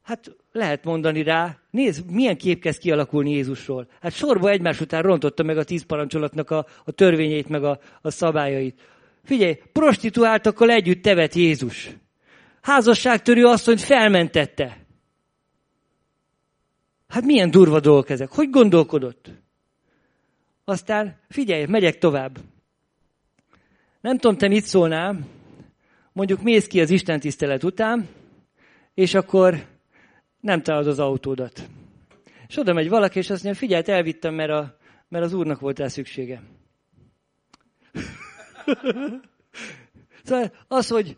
Hát lehet mondani rá, nézd, milyen kép kezd kialakulni Jézusról. Hát sorba egymás után rontotta meg a tíz parancsolatnak a, a törvényeit, meg a, a szabályait. Figyelj, prostituáltakkal együtt tevet Jézus. Házasságtörő asszonyt felmentette. Hát milyen durva dolgok ezek? Hogy gondolkodott? Aztán figyelj, megyek tovább. Nem tudom, te mit szólnál, mondjuk mész ki az Isten tisztelet után, és akkor nem találod az autódat. És oda megy valaki, és azt mondja, figyelj, elvittem, mert, a, mert az úrnak volt rá szüksége. *laughs* szóval az, hogy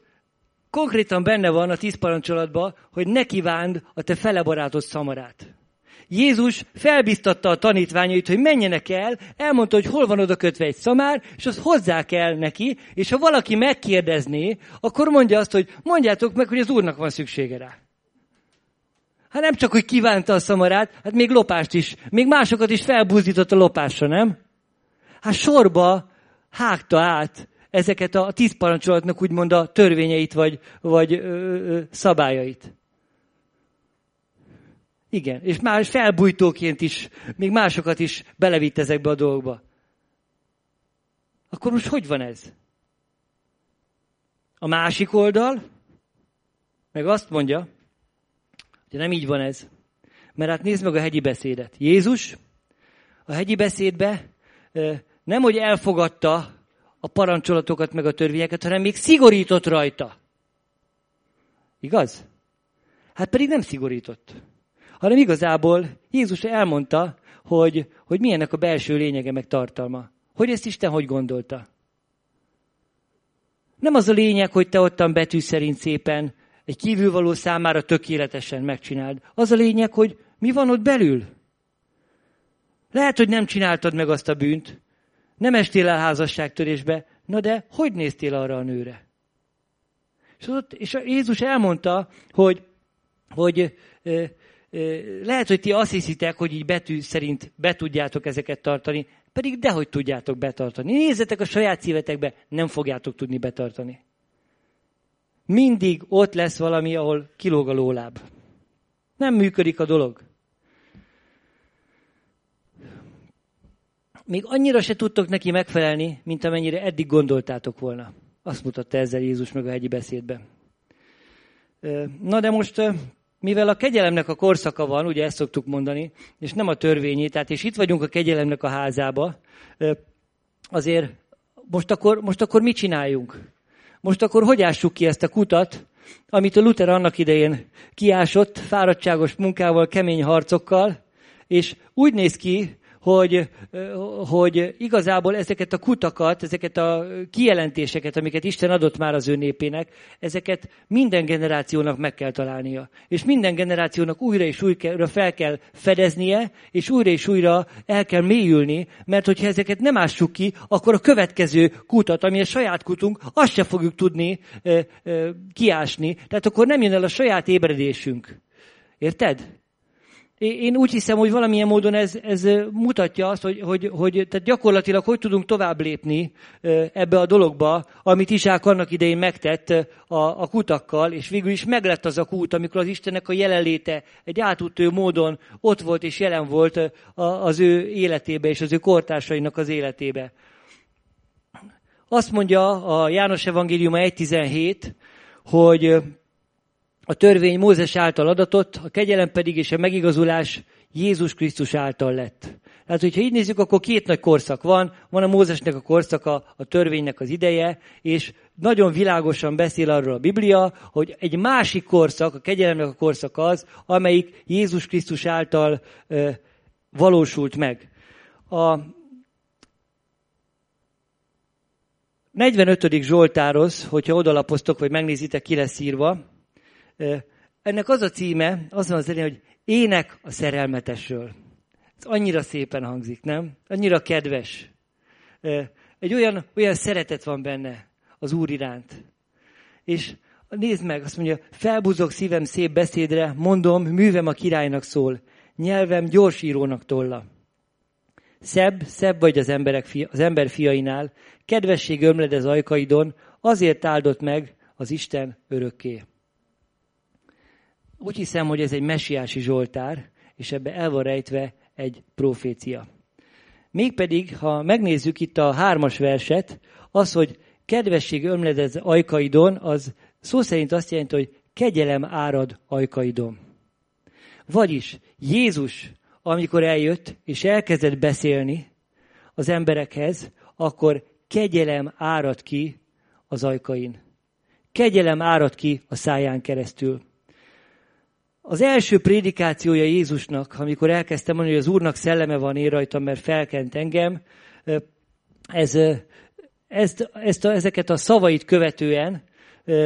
konkrétan benne van a tíz parancsolatban, hogy ne kívánd a te felebarátod szamarát. Jézus felbiztatta a tanítványait, hogy menjenek el, elmondta, hogy hol van oda kötve egy szamár, és azt hozzák el neki, és ha valaki megkérdezné, akkor mondja azt, hogy mondjátok meg, hogy az úrnak van szüksége rá. Hát nem csak, hogy kívánta a szamarát, hát még lopást is, még másokat is felbuzdított a lopásra, nem? Hát sorba hágta át ezeket a tíz parancsolatnak úgymond a törvényeit, vagy, vagy ö, ö, szabályait. Igen, és már felbújtóként is, még másokat is belevitt ezekbe a dolgokba. Akkor most hogy van ez? A másik oldal meg azt mondja, hogy nem így van ez. Mert hát nézd meg a hegyi beszédet. Jézus a hegyi beszédbe nem, hogy elfogadta a parancsolatokat meg a törvényeket, hanem még szigorított rajta. Igaz? Hát pedig nem szigorított hanem igazából Jézus elmondta, hogy, hogy milyennek a belső lényege meg tartalma. Hogy ezt Isten hogy gondolta. Nem az a lényeg, hogy te ottan betű szerint szépen egy kívülvaló számára tökéletesen megcsináld. Az a lényeg, hogy mi van ott belül. Lehet, hogy nem csináltad meg azt a bűnt, nem estél el házasságtörésbe, na de hogy néztél arra a nőre? És, ott, és Jézus elmondta, hogy, hogy lehet, hogy ti azt hiszitek, hogy így betű szerint be tudjátok ezeket tartani, pedig dehogy tudjátok betartani. Nézzetek a saját szívetekbe, nem fogjátok tudni betartani. Mindig ott lesz valami, ahol kilóg a lóláb. Nem működik a dolog. Még annyira se tudtok neki megfelelni, mint amennyire eddig gondoltátok volna. Azt mutatta ezzel Jézus meg a hegyi beszédben. Na de most mivel a kegyelemnek a korszaka van, ugye ezt szoktuk mondani, és nem a törvényi, tehát és itt vagyunk a kegyelemnek a házába, azért most akkor, most akkor mit csináljunk? Most akkor hogy ássuk ki ezt a kutat, amit a Luther annak idején kiásott, fáradtságos munkával, kemény harcokkal, és úgy néz ki, hogy, hogy igazából ezeket a kutakat, ezeket a kijelentéseket, amiket Isten adott már az ő népének, ezeket minden generációnak meg kell találnia. És minden generációnak újra és újra fel kell fedeznie, és újra és újra el kell mélyülni, mert hogyha ezeket nem ássuk ki, akkor a következő kutat, ami a saját kutunk, azt se fogjuk tudni kiásni. Tehát akkor nem jön el a saját ébredésünk. Érted? Én úgy hiszem, hogy valamilyen módon ez, ez mutatja azt, hogy, hogy, hogy tehát gyakorlatilag hogy tudunk tovább lépni ebbe a dologba, amit Isák annak idején megtett a, a kutakkal, és végül is meglett az a kút, amikor az Istennek a jelenléte egy átútő módon ott volt és jelen volt az ő életébe és az ő kortársainak az életébe. Azt mondja a János Evangéliuma 1.17, hogy a törvény Mózes által adatott, a kegyelem pedig és a megigazulás Jézus Krisztus által lett. Tehát, hogyha így nézzük, akkor két nagy korszak van. Van a Mózesnek a korszaka, a törvénynek az ideje, és nagyon világosan beszél arról a Biblia, hogy egy másik korszak, a kegyelemnek a korszak az, amelyik Jézus Krisztus által ö, valósult meg. A 45. Zsoltáros, hogyha odalapoztok, vagy megnézitek, ki lesz írva, ennek az a címe, az van az elején, hogy ének a szerelmetesről. Ez annyira szépen hangzik, nem? Annyira kedves. Egy olyan, olyan szeretet van benne az Úr iránt. És nézd meg, azt mondja, felbuzog szívem szép beszédre, mondom, művem a királynak szól, nyelvem gyorsírónak tolla. Szebb, szebb vagy az, emberek az ember fiainál, kedvesség ömled az ajkaidon, azért áldott meg az Isten örökké úgy hiszem, hogy ez egy messiási Zsoltár, és ebbe el van rejtve egy profécia. Mégpedig, ha megnézzük itt a hármas verset, az, hogy kedvesség ömledez ajkaidon, az szó szerint azt jelenti, hogy kegyelem árad ajkaidon. Vagyis Jézus, amikor eljött és elkezdett beszélni az emberekhez, akkor kegyelem árad ki az ajkain. Kegyelem árad ki a száján keresztül. Az első prédikációja Jézusnak, amikor elkezdtem mondani, hogy az Úrnak szelleme van én rajtam, mert felkent engem, ez, ezt, ezt a, ezeket a szavait követően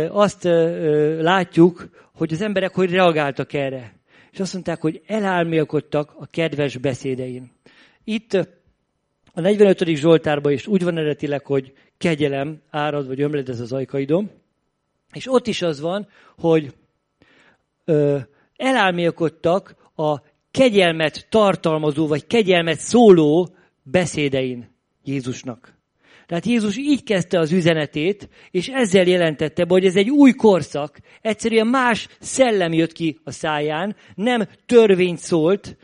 azt látjuk, hogy az emberek hogy reagáltak erre. És azt mondták, hogy elálmélkodtak a kedves beszédein. Itt a 45. Zsoltárban is úgy van eredetileg, hogy kegyelem árad, vagy ömled ez az ajkaidom. És ott is az van, hogy ö, elálmélkodtak a kegyelmet tartalmazó, vagy kegyelmet szóló beszédein Jézusnak. Tehát Jézus így kezdte az üzenetét, és ezzel jelentette be, hogy ez egy új korszak. Egyszerűen más szellem jött ki a száján, nem törvényt szólt,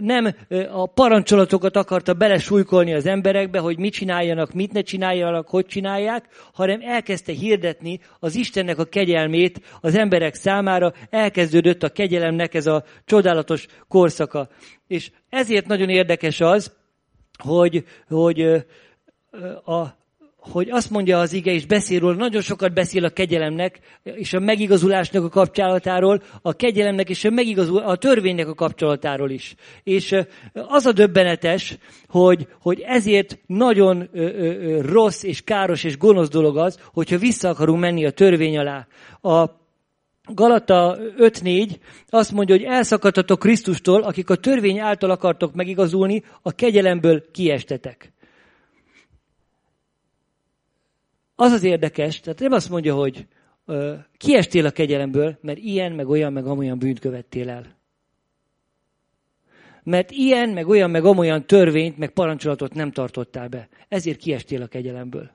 nem a parancsolatokat akarta belesújkolni az emberekbe, hogy mit csináljanak, mit ne csináljanak, hogy csinálják, hanem elkezdte hirdetni az Istennek a kegyelmét az emberek számára, elkezdődött a kegyelemnek ez a csodálatos korszaka. És ezért nagyon érdekes az, hogy, hogy a, hogy azt mondja az ige, és beszél róla, nagyon sokat beszél a kegyelemnek, és a megigazulásnak a kapcsolatáról, a kegyelemnek és a, megigazul, a törvénynek a kapcsolatáról is. És az a döbbenetes, hogy, hogy ezért nagyon ö, ö, rossz és káros és gonosz dolog az, hogyha vissza akarunk menni a törvény alá. A Galata 5.4 azt mondja, hogy elszakadtatok Krisztustól, akik a törvény által akartok megigazulni, a kegyelemből kiestetek. Az az érdekes, tehát nem azt mondja, hogy ö, kiestél a kegyelemből, mert ilyen, meg olyan, meg amolyan bűnt követtél el. Mert ilyen, meg olyan, meg amolyan törvényt, meg parancsolatot nem tartottál be. Ezért kiestél a kegyelemből.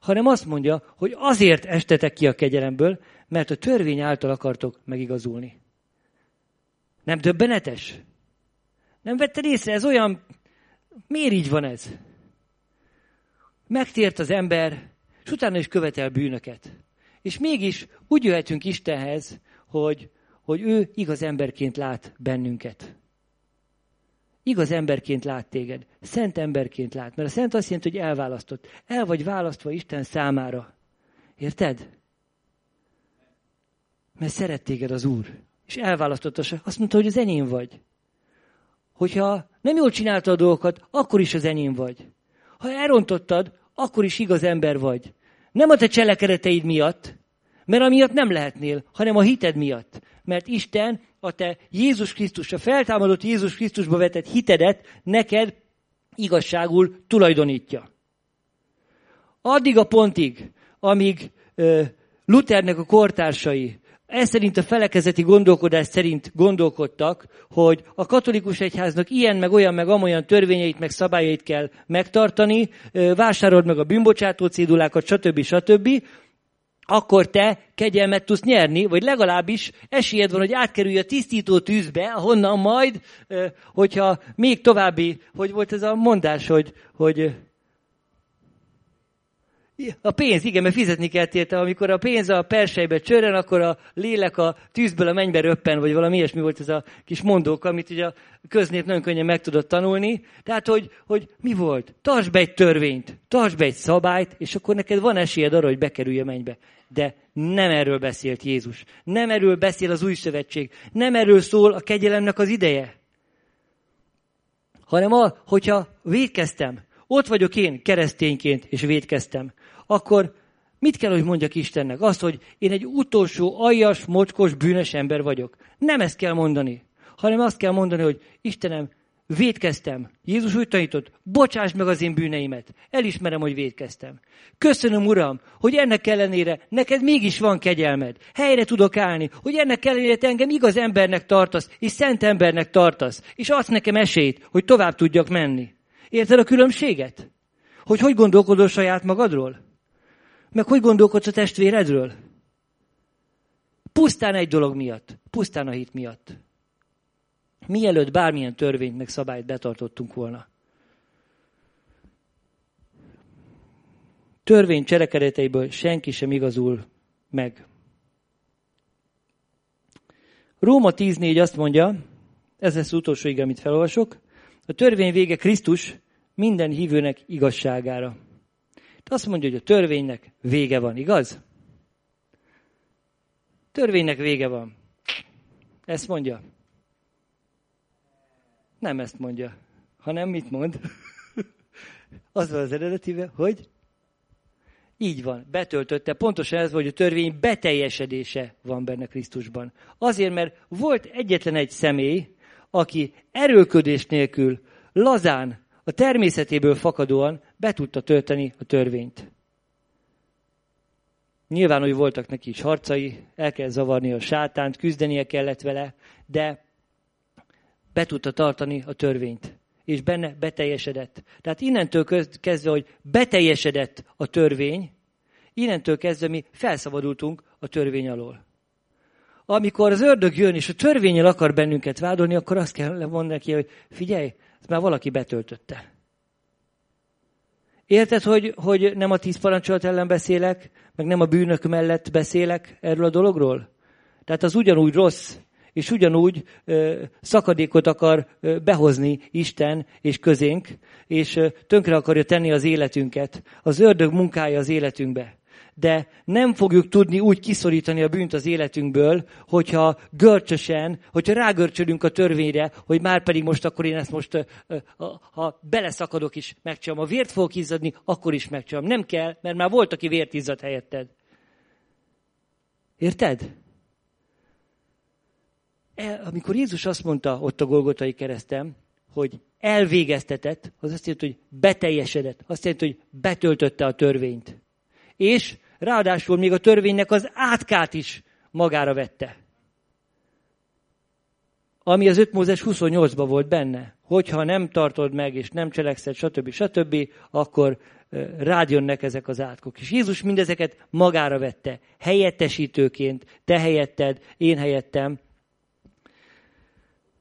Hanem azt mondja, hogy azért estetek ki a kegyelemből, mert a törvény által akartok megigazulni. Nem döbbenetes? Nem vetted észre? Ez olyan... Miért így van ez? Megtért az ember, és utána is követel bűnöket. És mégis úgy jöhetünk Istenhez, hogy, hogy ő igaz emberként lát bennünket. Igaz emberként lát téged. Szent emberként lát. Mert a szent azt jelenti, hogy elválasztott. El vagy választva Isten számára. Érted? Mert szeret téged az Úr. És elválasztott. Azt mondta, hogy az enyém vagy. Hogyha nem jól csináltad a dolgokat, akkor is az enyém vagy. Ha elrontottad, akkor is igaz ember vagy. Nem a te cselekedeteid miatt, mert amiatt nem lehetnél, hanem a hited miatt. Mert Isten a te Jézus Krisztus, a feltámadott Jézus Krisztusba vetett hitedet neked igazságul tulajdonítja. Addig a pontig, amíg Luthernek a kortársai ez szerint a felekezeti gondolkodás szerint gondolkodtak, hogy a katolikus egyháznak ilyen, meg olyan, meg amolyan törvényeit, meg szabályait kell megtartani, vásárold meg a bűnbocsátó cédulákat, stb. stb., akkor te kegyelmet tudsz nyerni, vagy legalábbis esélyed van, hogy átkerülj a tisztító tűzbe, ahonnan majd, hogyha még további, hogy volt ez a mondás, hogy, hogy a pénz, igen, mert fizetni kell érte. Amikor a pénz a persejbe csörren, akkor a lélek a tűzből a mennybe röppen, vagy valami ilyesmi volt ez a kis mondók, amit ugye a köznép nagyon könnyen meg tudott tanulni. Tehát, hogy, hogy mi volt? Tartsd be egy törvényt, tartsd be egy szabályt, és akkor neked van esélyed arra, hogy bekerülj a mennybe. De nem erről beszélt Jézus. Nem erről beszél az új szövetség. Nem erről szól a kegyelemnek az ideje. Hanem a, hogyha védkeztem, ott vagyok én keresztényként, és védkeztem akkor mit kell, hogy mondjak Istennek? Azt, hogy én egy utolsó, aljas, mocskos, bűnös ember vagyok. Nem ezt kell mondani, hanem azt kell mondani, hogy Istenem, védkeztem. Jézus úgy tanított, bocsáss meg az én bűneimet. Elismerem, hogy védkeztem. Köszönöm, Uram, hogy ennek ellenére neked mégis van kegyelmed. Helyre tudok állni, hogy ennek ellenére te engem igaz embernek tartasz, és szent embernek tartasz, és adsz nekem esélyt, hogy tovább tudjak menni. Érted a különbséget? Hogy hogy gondolkodol saját magadról? Meg hogy gondolkodsz a testvéredről? Pusztán egy dolog miatt. Pusztán a hit miatt. Mielőtt bármilyen törvényt meg szabályt betartottunk volna. Törvény cselekedeteiből senki sem igazul meg. Róma 10.4 azt mondja, ez lesz az utolsó ige, amit felolvasok. A törvény vége Krisztus minden hívőnek igazságára. Azt mondja, hogy a törvénynek vége van, igaz? Törvénynek vége van. Ezt mondja? Nem ezt mondja, hanem mit mond? *laughs* az van az eredetibe, hogy így van, betöltötte. Pontosan ez, hogy a törvény beteljesedése van benne Krisztusban. Azért, mert volt egyetlen egy személy, aki erőködés nélkül, lazán, a természetéből fakadóan be tudta tölteni a törvényt. Nyilván, hogy voltak neki is harcai, el kell zavarni a sátánt, küzdenie kellett vele, de be tudta tartani a törvényt. És benne beteljesedett. Tehát innentől kezdve, hogy beteljesedett a törvény, innentől kezdve mi felszabadultunk a törvény alól. Amikor az ördög jön, és a törvényel akar bennünket vádolni, akkor azt kell mondani neki, hogy figyelj, ezt már valaki betöltötte. Érted, hogy, hogy nem a tíz parancsolat ellen beszélek, meg nem a bűnök mellett beszélek erről a dologról? Tehát az ugyanúgy rossz, és ugyanúgy ö, szakadékot akar ö, behozni Isten és közénk, és ö, tönkre akarja tenni az életünket. Az ördög munkája az életünkbe de nem fogjuk tudni úgy kiszorítani a bűnt az életünkből, hogyha görcsösen, hogyha rágörcsölünk a törvényre, hogy már pedig most akkor én ezt most, ha beleszakadok is, megcsinálom. Ha vért fogok izzadni, akkor is megcsinálom. Nem kell, mert már volt, aki vért izzad helyetted. Érted? El, amikor Jézus azt mondta ott a Golgotai keresztem, hogy elvégeztetett, az azt jelenti, hogy beteljesedett. Azt jelenti, hogy betöltötte a törvényt. És ráadásul még a törvénynek az átkát is magára vette. Ami az 5 Mózes 28-ban volt benne. Hogyha nem tartod meg, és nem cselekszed, stb. stb., akkor rád jönnek ezek az átkok. És Jézus mindezeket magára vette, helyettesítőként, te helyetted, én helyettem.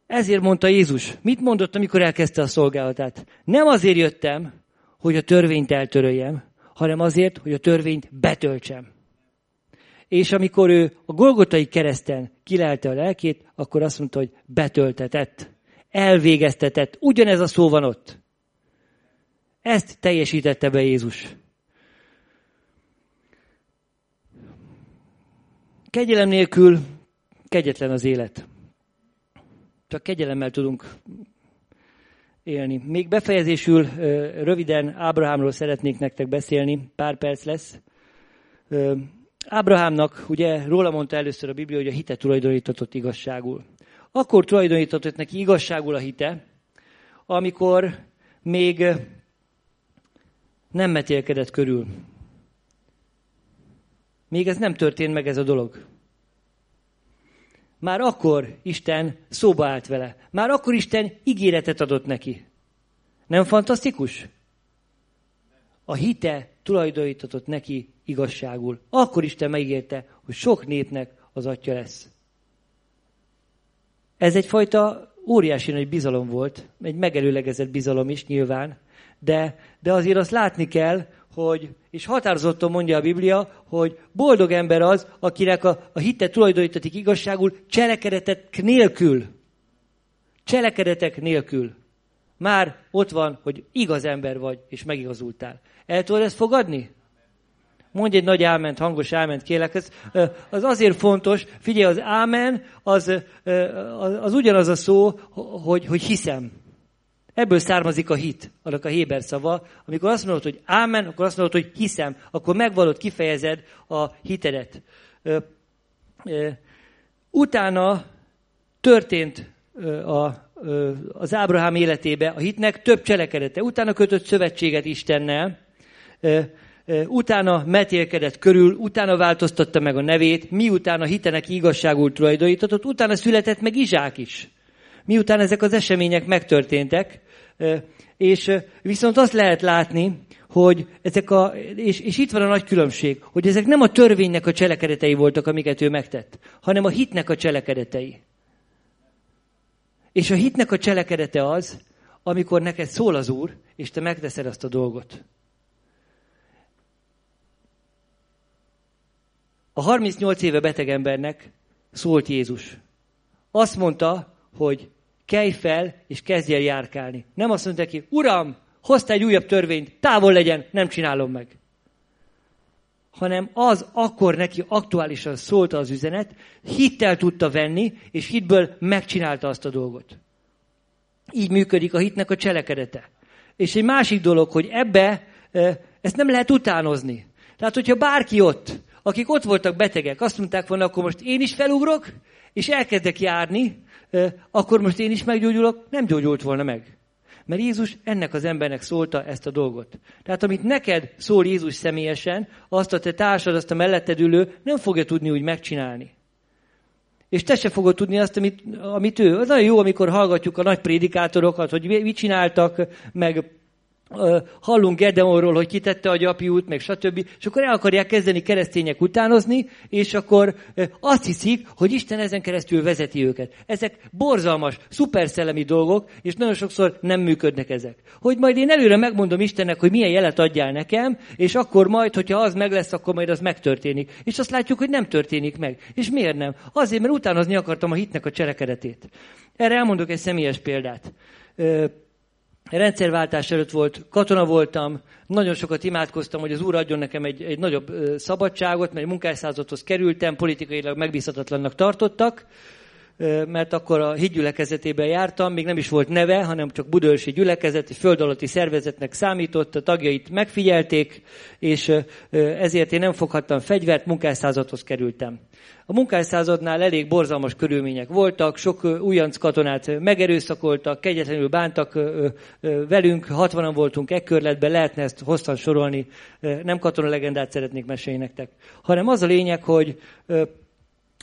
Ezért mondta Jézus, mit mondott, amikor elkezdte a szolgálatát? Nem azért jöttem, hogy a törvényt eltöröljem, hanem azért, hogy a törvényt betöltsem. És amikor ő a Golgotai kereszten kilelte a lelkét, akkor azt mondta, hogy betöltetett, elvégeztetett. Ugyanez a szó van ott. Ezt teljesítette be Jézus. Kegyelem nélkül kegyetlen az élet. Csak kegyelemmel tudunk élni. Még befejezésül röviden Ábrahámról szeretnék nektek beszélni, pár perc lesz. Ábrahámnak, ugye róla mondta először a Biblia, hogy a hite tulajdonítatott igazságul. Akkor tulajdonítatott neki igazságul a hite, amikor még nem metélkedett körül. Még ez nem történt meg ez a dolog. Már akkor Isten szóba állt vele. Már akkor Isten ígéretet adott neki. Nem fantasztikus? A hite tulajdonítatott neki igazságul. Akkor Isten megígérte, hogy sok népnek az atya lesz. Ez egyfajta óriási nagy bizalom volt, egy megelőlegezett bizalom is nyilván, de, de azért azt látni kell, hogy, és határozottan mondja a Biblia, hogy boldog ember az, akinek a, a hite tulajdonítatik igazságul cselekedetek nélkül. Cselekedetek nélkül. Már ott van, hogy igaz ember vagy, és megigazultál. El tudod ezt fogadni? Mondj egy nagy áment, hangos áment kélek. Ez, az azért fontos, figyelj, az ámen az, az, az ugyanaz a szó, hogy, hogy hiszem. Ebből származik a hit, annak a Héber szava. Amikor azt mondod, hogy ámen, akkor azt mondod, hogy hiszem, akkor megvalod, kifejezed a hitedet. Utána történt a, az Ábrahám életébe a hitnek több cselekedete. Utána kötött szövetséget Istennel, utána metélkedett körül, utána változtatta meg a nevét, miután a hitenek igazságul tulajdonítatott, utána született meg Izsák is miután ezek az események megtörténtek, és viszont azt lehet látni, hogy ezek a, és, és itt van a nagy különbség, hogy ezek nem a törvénynek a cselekedetei voltak, amiket ő megtett, hanem a hitnek a cselekedetei. És a hitnek a cselekedete az, amikor neked szól az Úr, és te megteszed azt a dolgot. A 38 éve beteg embernek szólt Jézus. Azt mondta, hogy kelj fel, és kezdj el járkálni. Nem azt mondta neki, uram, hozta egy újabb törvényt, távol legyen, nem csinálom meg. Hanem az akkor neki aktuálisan szólta az üzenet, hittel tudta venni, és hitből megcsinálta azt a dolgot. Így működik a hitnek a cselekedete. És egy másik dolog, hogy ebbe ezt nem lehet utánozni. Tehát, hogyha bárki ott, akik ott voltak betegek, azt mondták volna, akkor most én is felugrok, és elkezdek járni, akkor most én is meggyógyulok, nem gyógyult volna meg. Mert Jézus ennek az embernek szólta ezt a dolgot. Tehát amit neked szól Jézus személyesen, azt a te társad, azt a melletted ülő nem fogja tudni úgy megcsinálni. És te se fogod tudni azt, amit, amit ő. Az nagyon jó, amikor hallgatjuk a nagy prédikátorokat, hogy mit csináltak, meg hallunk Gedeonról, hogy kitette a gyapjút, meg stb. És akkor el akarják kezdeni keresztények utánozni, és akkor azt hiszik, hogy Isten ezen keresztül vezeti őket. Ezek borzalmas, szuperszellemi dolgok, és nagyon sokszor nem működnek ezek. Hogy majd én előre megmondom Istennek, hogy milyen jelet adjál nekem, és akkor majd, hogyha az meg lesz, akkor majd az megtörténik. És azt látjuk, hogy nem történik meg. És miért nem? Azért, mert utánozni akartam a hitnek a cselekedetét. Erre elmondok egy személyes példát rendszerváltás előtt volt, katona voltam, nagyon sokat imádkoztam, hogy az Úr adjon nekem egy, egy nagyobb szabadságot, mert munkásszázathoz kerültem, politikailag megbízhatatlannak tartottak, mert akkor a hídgyülekezetében jártam, még nem is volt neve, hanem csak Budörsi gyülekezet, egy föld alatti szervezetnek számított, a tagjait megfigyelték, és ezért én nem foghattam fegyvert, munkásszázathoz kerültem. A munkásszázadnál elég borzalmas körülmények voltak, sok újonc katonát megerőszakoltak, kegyetlenül bántak velünk, 60 voltunk egy körletben, lehetne ezt hosszan sorolni, nem katona legendát szeretnék mesélni nektek. Hanem az a lényeg, hogy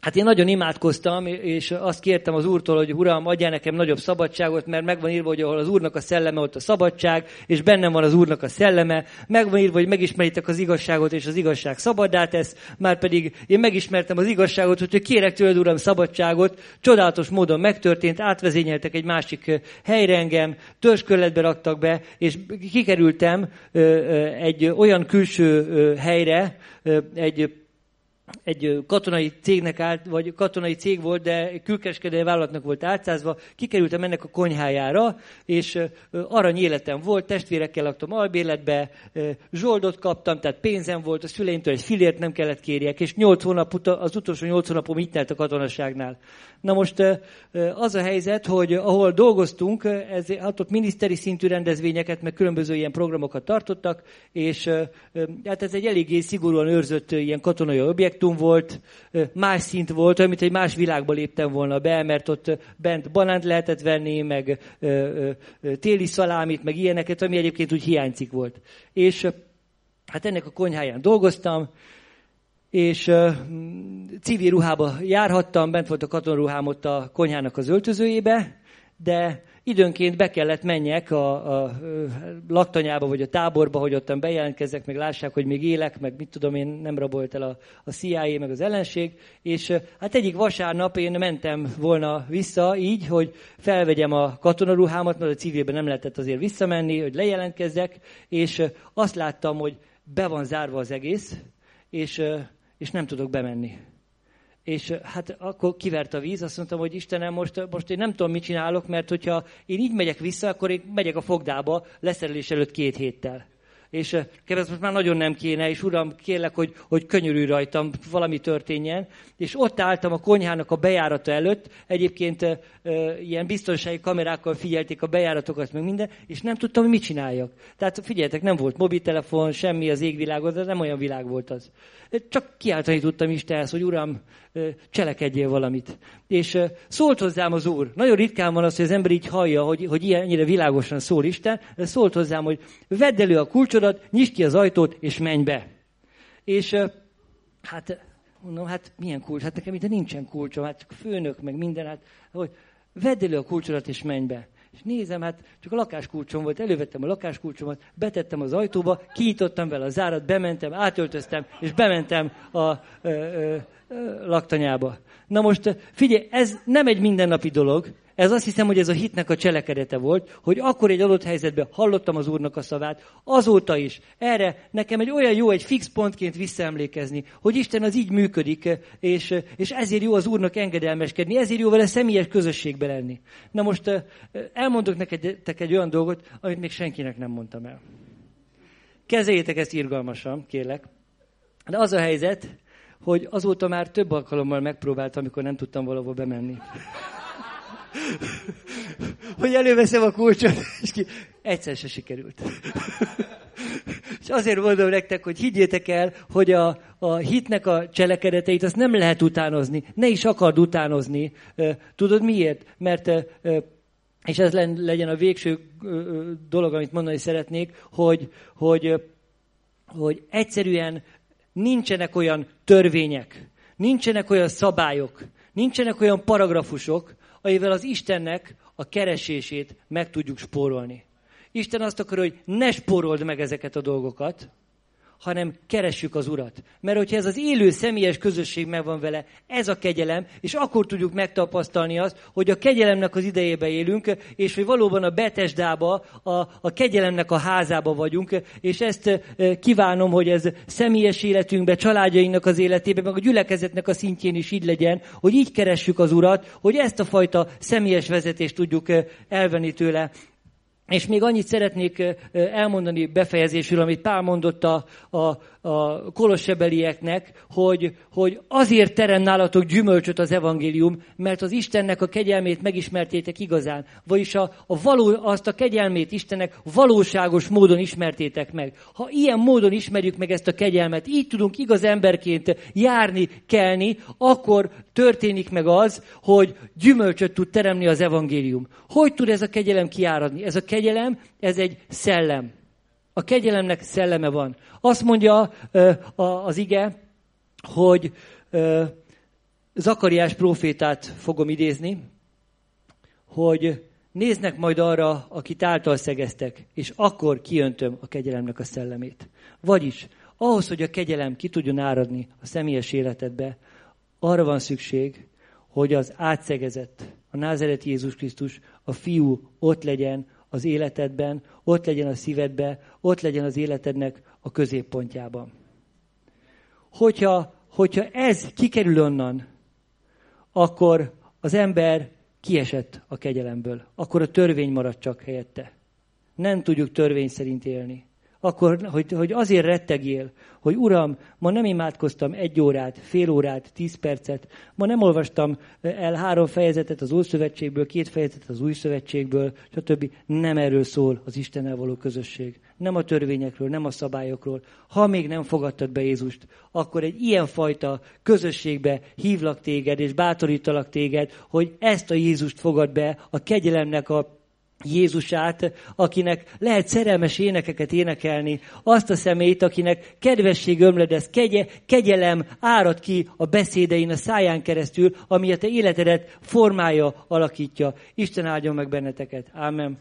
Hát én nagyon imádkoztam, és azt kértem az Úrtól, hogy Uram, adjál nekem nagyobb szabadságot, mert megvan írva, hogy ahol az Úrnak a szelleme, ott a szabadság, és bennem van az Úrnak a szelleme. Megvan írva, hogy megismeritek az igazságot, és az igazság szabaddá tesz. Már pedig én megismertem az igazságot, hogy kérek tőled, Uram, szabadságot. Csodálatos módon megtörtént, átvezényeltek egy másik helyre engem, törzskörletbe raktak be, és kikerültem egy olyan külső helyre, egy egy katonai cégnek állt, vagy katonai cég volt, de külkereskedői vállalatnak volt átszázva, kikerültem ennek a konyhájára, és arany életem volt, testvérekkel laktam albérletbe, zsoldot kaptam, tehát pénzem volt, a szüleimtől egy filért nem kellett kérjek, és nyolc hónap, az utolsó nyolc hónapom itt telt a katonaságnál. Na most az a helyzet, hogy ahol dolgoztunk, ez, hát ott miniszteri szintű rendezvényeket, meg különböző ilyen programokat tartottak, és hát ez egy eléggé szigorúan őrzött ilyen katonai objektum volt, más szint volt, olyan, mint egy más világba léptem volna be, mert ott bent banánt lehetett venni, meg téli szalámit, meg ilyeneket, ami egyébként úgy hiányzik volt. És hát ennek a konyháján dolgoztam, és civil ruhába járhattam, bent volt a katonaruhám ott a konyhának az öltözőjébe, de időnként be kellett menjek a, a, laktanyába vagy a táborba, hogy ottan bejelentkezzek, meg lássák, hogy még élek, meg mit tudom én, nem rabolt el a, a CIA, meg az ellenség. És hát egyik vasárnap én mentem volna vissza így, hogy felvegyem a katonaruhámat, mert a civilben nem lehetett azért visszamenni, hogy lejelentkezzek, és azt láttam, hogy be van zárva az egész, és és nem tudok bemenni. És hát akkor kivert a víz, azt mondtam, hogy Istenem, most, most én nem tudom, mit csinálok, mert hogyha én így megyek vissza, akkor én megyek a fogdába leszerelés előtt két héttel és kereszt most már nagyon nem kéne, és uram, kérlek, hogy, hogy könyörülj rajtam, valami történjen. És ott álltam a konyhának a bejárata előtt, egyébként e, ilyen biztonsági kamerákkal figyelték a bejáratokat, meg minden, és nem tudtam, hogy mit csináljak. Tehát figyeljetek, nem volt mobiltelefon, semmi az égvilágon, de nem olyan világ volt az. Csak kiáltani tudtam Istenhez, hogy Uram, cselekedjél valamit. És szólt hozzám az Úr. Nagyon ritkán van az, hogy az ember így hallja, hogy, hogy ilyennyire világosan szól Isten. Szólt hozzám, hogy vedd elő a kulcsodat, nyisd ki az ajtót, és menj be. És hát mondom, hát milyen kulcs? Hát nekem itt nincsen kulcsom, hát csak főnök, meg minden. Hát, hogy vedd elő a kulcsodat, és menj be. És nézem, hát csak a lakáskulcsom volt, elővettem a lakáskulcsomat, betettem az ajtóba, kiítottam vele a zárat, bementem, átöltöztem, és bementem a ö, ö, ö, laktanyába. Na most figyelj, ez nem egy mindennapi dolog, Ez azt hiszem, hogy ez a hitnek a cselekedete volt, hogy akkor egy adott helyzetben hallottam az Úrnak a szavát, azóta is. Erre nekem egy olyan jó, egy fix pontként visszaemlékezni, hogy Isten az így működik, és, és ezért jó az Úrnak engedelmeskedni, ezért jó vele személyes közösségbe lenni. Na most elmondok nektek egy olyan dolgot, amit még senkinek nem mondtam el. Kezeljétek ezt irgalmasan, kérlek. De az a helyzet, hogy azóta már több alkalommal megpróbáltam, amikor nem tudtam valahol bemenni. Hogy előveszem a kulcsot, és ki... egyszer se sikerült. és azért mondom nektek, hogy higgyétek el, hogy a, a hitnek a cselekedeteit azt nem lehet utánozni. Ne is akard utánozni. Tudod miért? Mert és ez legyen a végső dolog, amit mondani szeretnék, hogy, hogy, hogy egyszerűen nincsenek olyan törvények, nincsenek olyan szabályok, nincsenek olyan paragrafusok, amivel az Istennek a keresését meg tudjuk spórolni. Isten azt akar, hogy ne spórold meg ezeket a dolgokat, hanem keressük az Urat. Mert hogyha ez az élő személyes közösség megvan vele, ez a kegyelem, és akkor tudjuk megtapasztalni azt, hogy a kegyelemnek az idejébe élünk, és hogy valóban a Betesdába, a, a kegyelemnek a házába vagyunk, és ezt e, kívánom, hogy ez személyes életünkbe, családjainknak az életében, meg a gyülekezetnek a szintjén is így legyen, hogy így keressük az Urat, hogy ezt a fajta személyes vezetést tudjuk e, elvenni tőle. És még annyit szeretnék elmondani befejezésül, amit Pál mondott a, a, a kolossebelieknek, hogy, hogy azért terem nálatok gyümölcsöt az evangélium, mert az Istennek a kegyelmét megismertétek igazán. Vagyis a, a való, azt a kegyelmét Istennek valóságos módon ismertétek meg. Ha ilyen módon ismerjük meg ezt a kegyelmet, így tudunk igaz emberként járni, kelni, akkor történik meg az, hogy gyümölcsöt tud teremni az evangélium. Hogy tud ez a kegyelem kiáradni? Ez a kegyelem, ez egy szellem. A kegyelemnek szelleme van. Azt mondja az ige, hogy Zakariás profétát fogom idézni, hogy néznek majd arra, akit által szegeztek, és akkor kiöntöm a kegyelemnek a szellemét. Vagyis, ahhoz, hogy a kegyelem ki tudjon áradni a személyes életedbe, arra van szükség, hogy az átszegezett, a názereti Jézus Krisztus, a fiú ott legyen az életedben, ott legyen a szívedben, ott legyen az életednek a középpontjában. Hogyha, hogyha ez kikerül onnan, akkor az ember kiesett a kegyelemből. Akkor a törvény marad csak helyette. Nem tudjuk törvény szerint élni akkor, hogy, hogy azért rettegél, hogy Uram, ma nem imádkoztam egy órát, fél órát, tíz percet, ma nem olvastam el három fejezetet az Ószövetségből, két fejezetet az Új Szövetségből, stb. Nem erről szól az Istennel való közösség. Nem a törvényekről, nem a szabályokról. Ha még nem fogadtad be Jézust, akkor egy ilyenfajta közösségbe hívlak téged, és bátorítalak téged, hogy ezt a Jézust fogad be, a kegyelemnek a Jézusát, akinek lehet szerelmes énekeket énekelni, azt a személyt, akinek kedvesség ömledez, kegye, kegyelem árad ki a beszédein, a száján keresztül, ami a te életedet formája, alakítja. Isten áldjon meg benneteket. Ámen.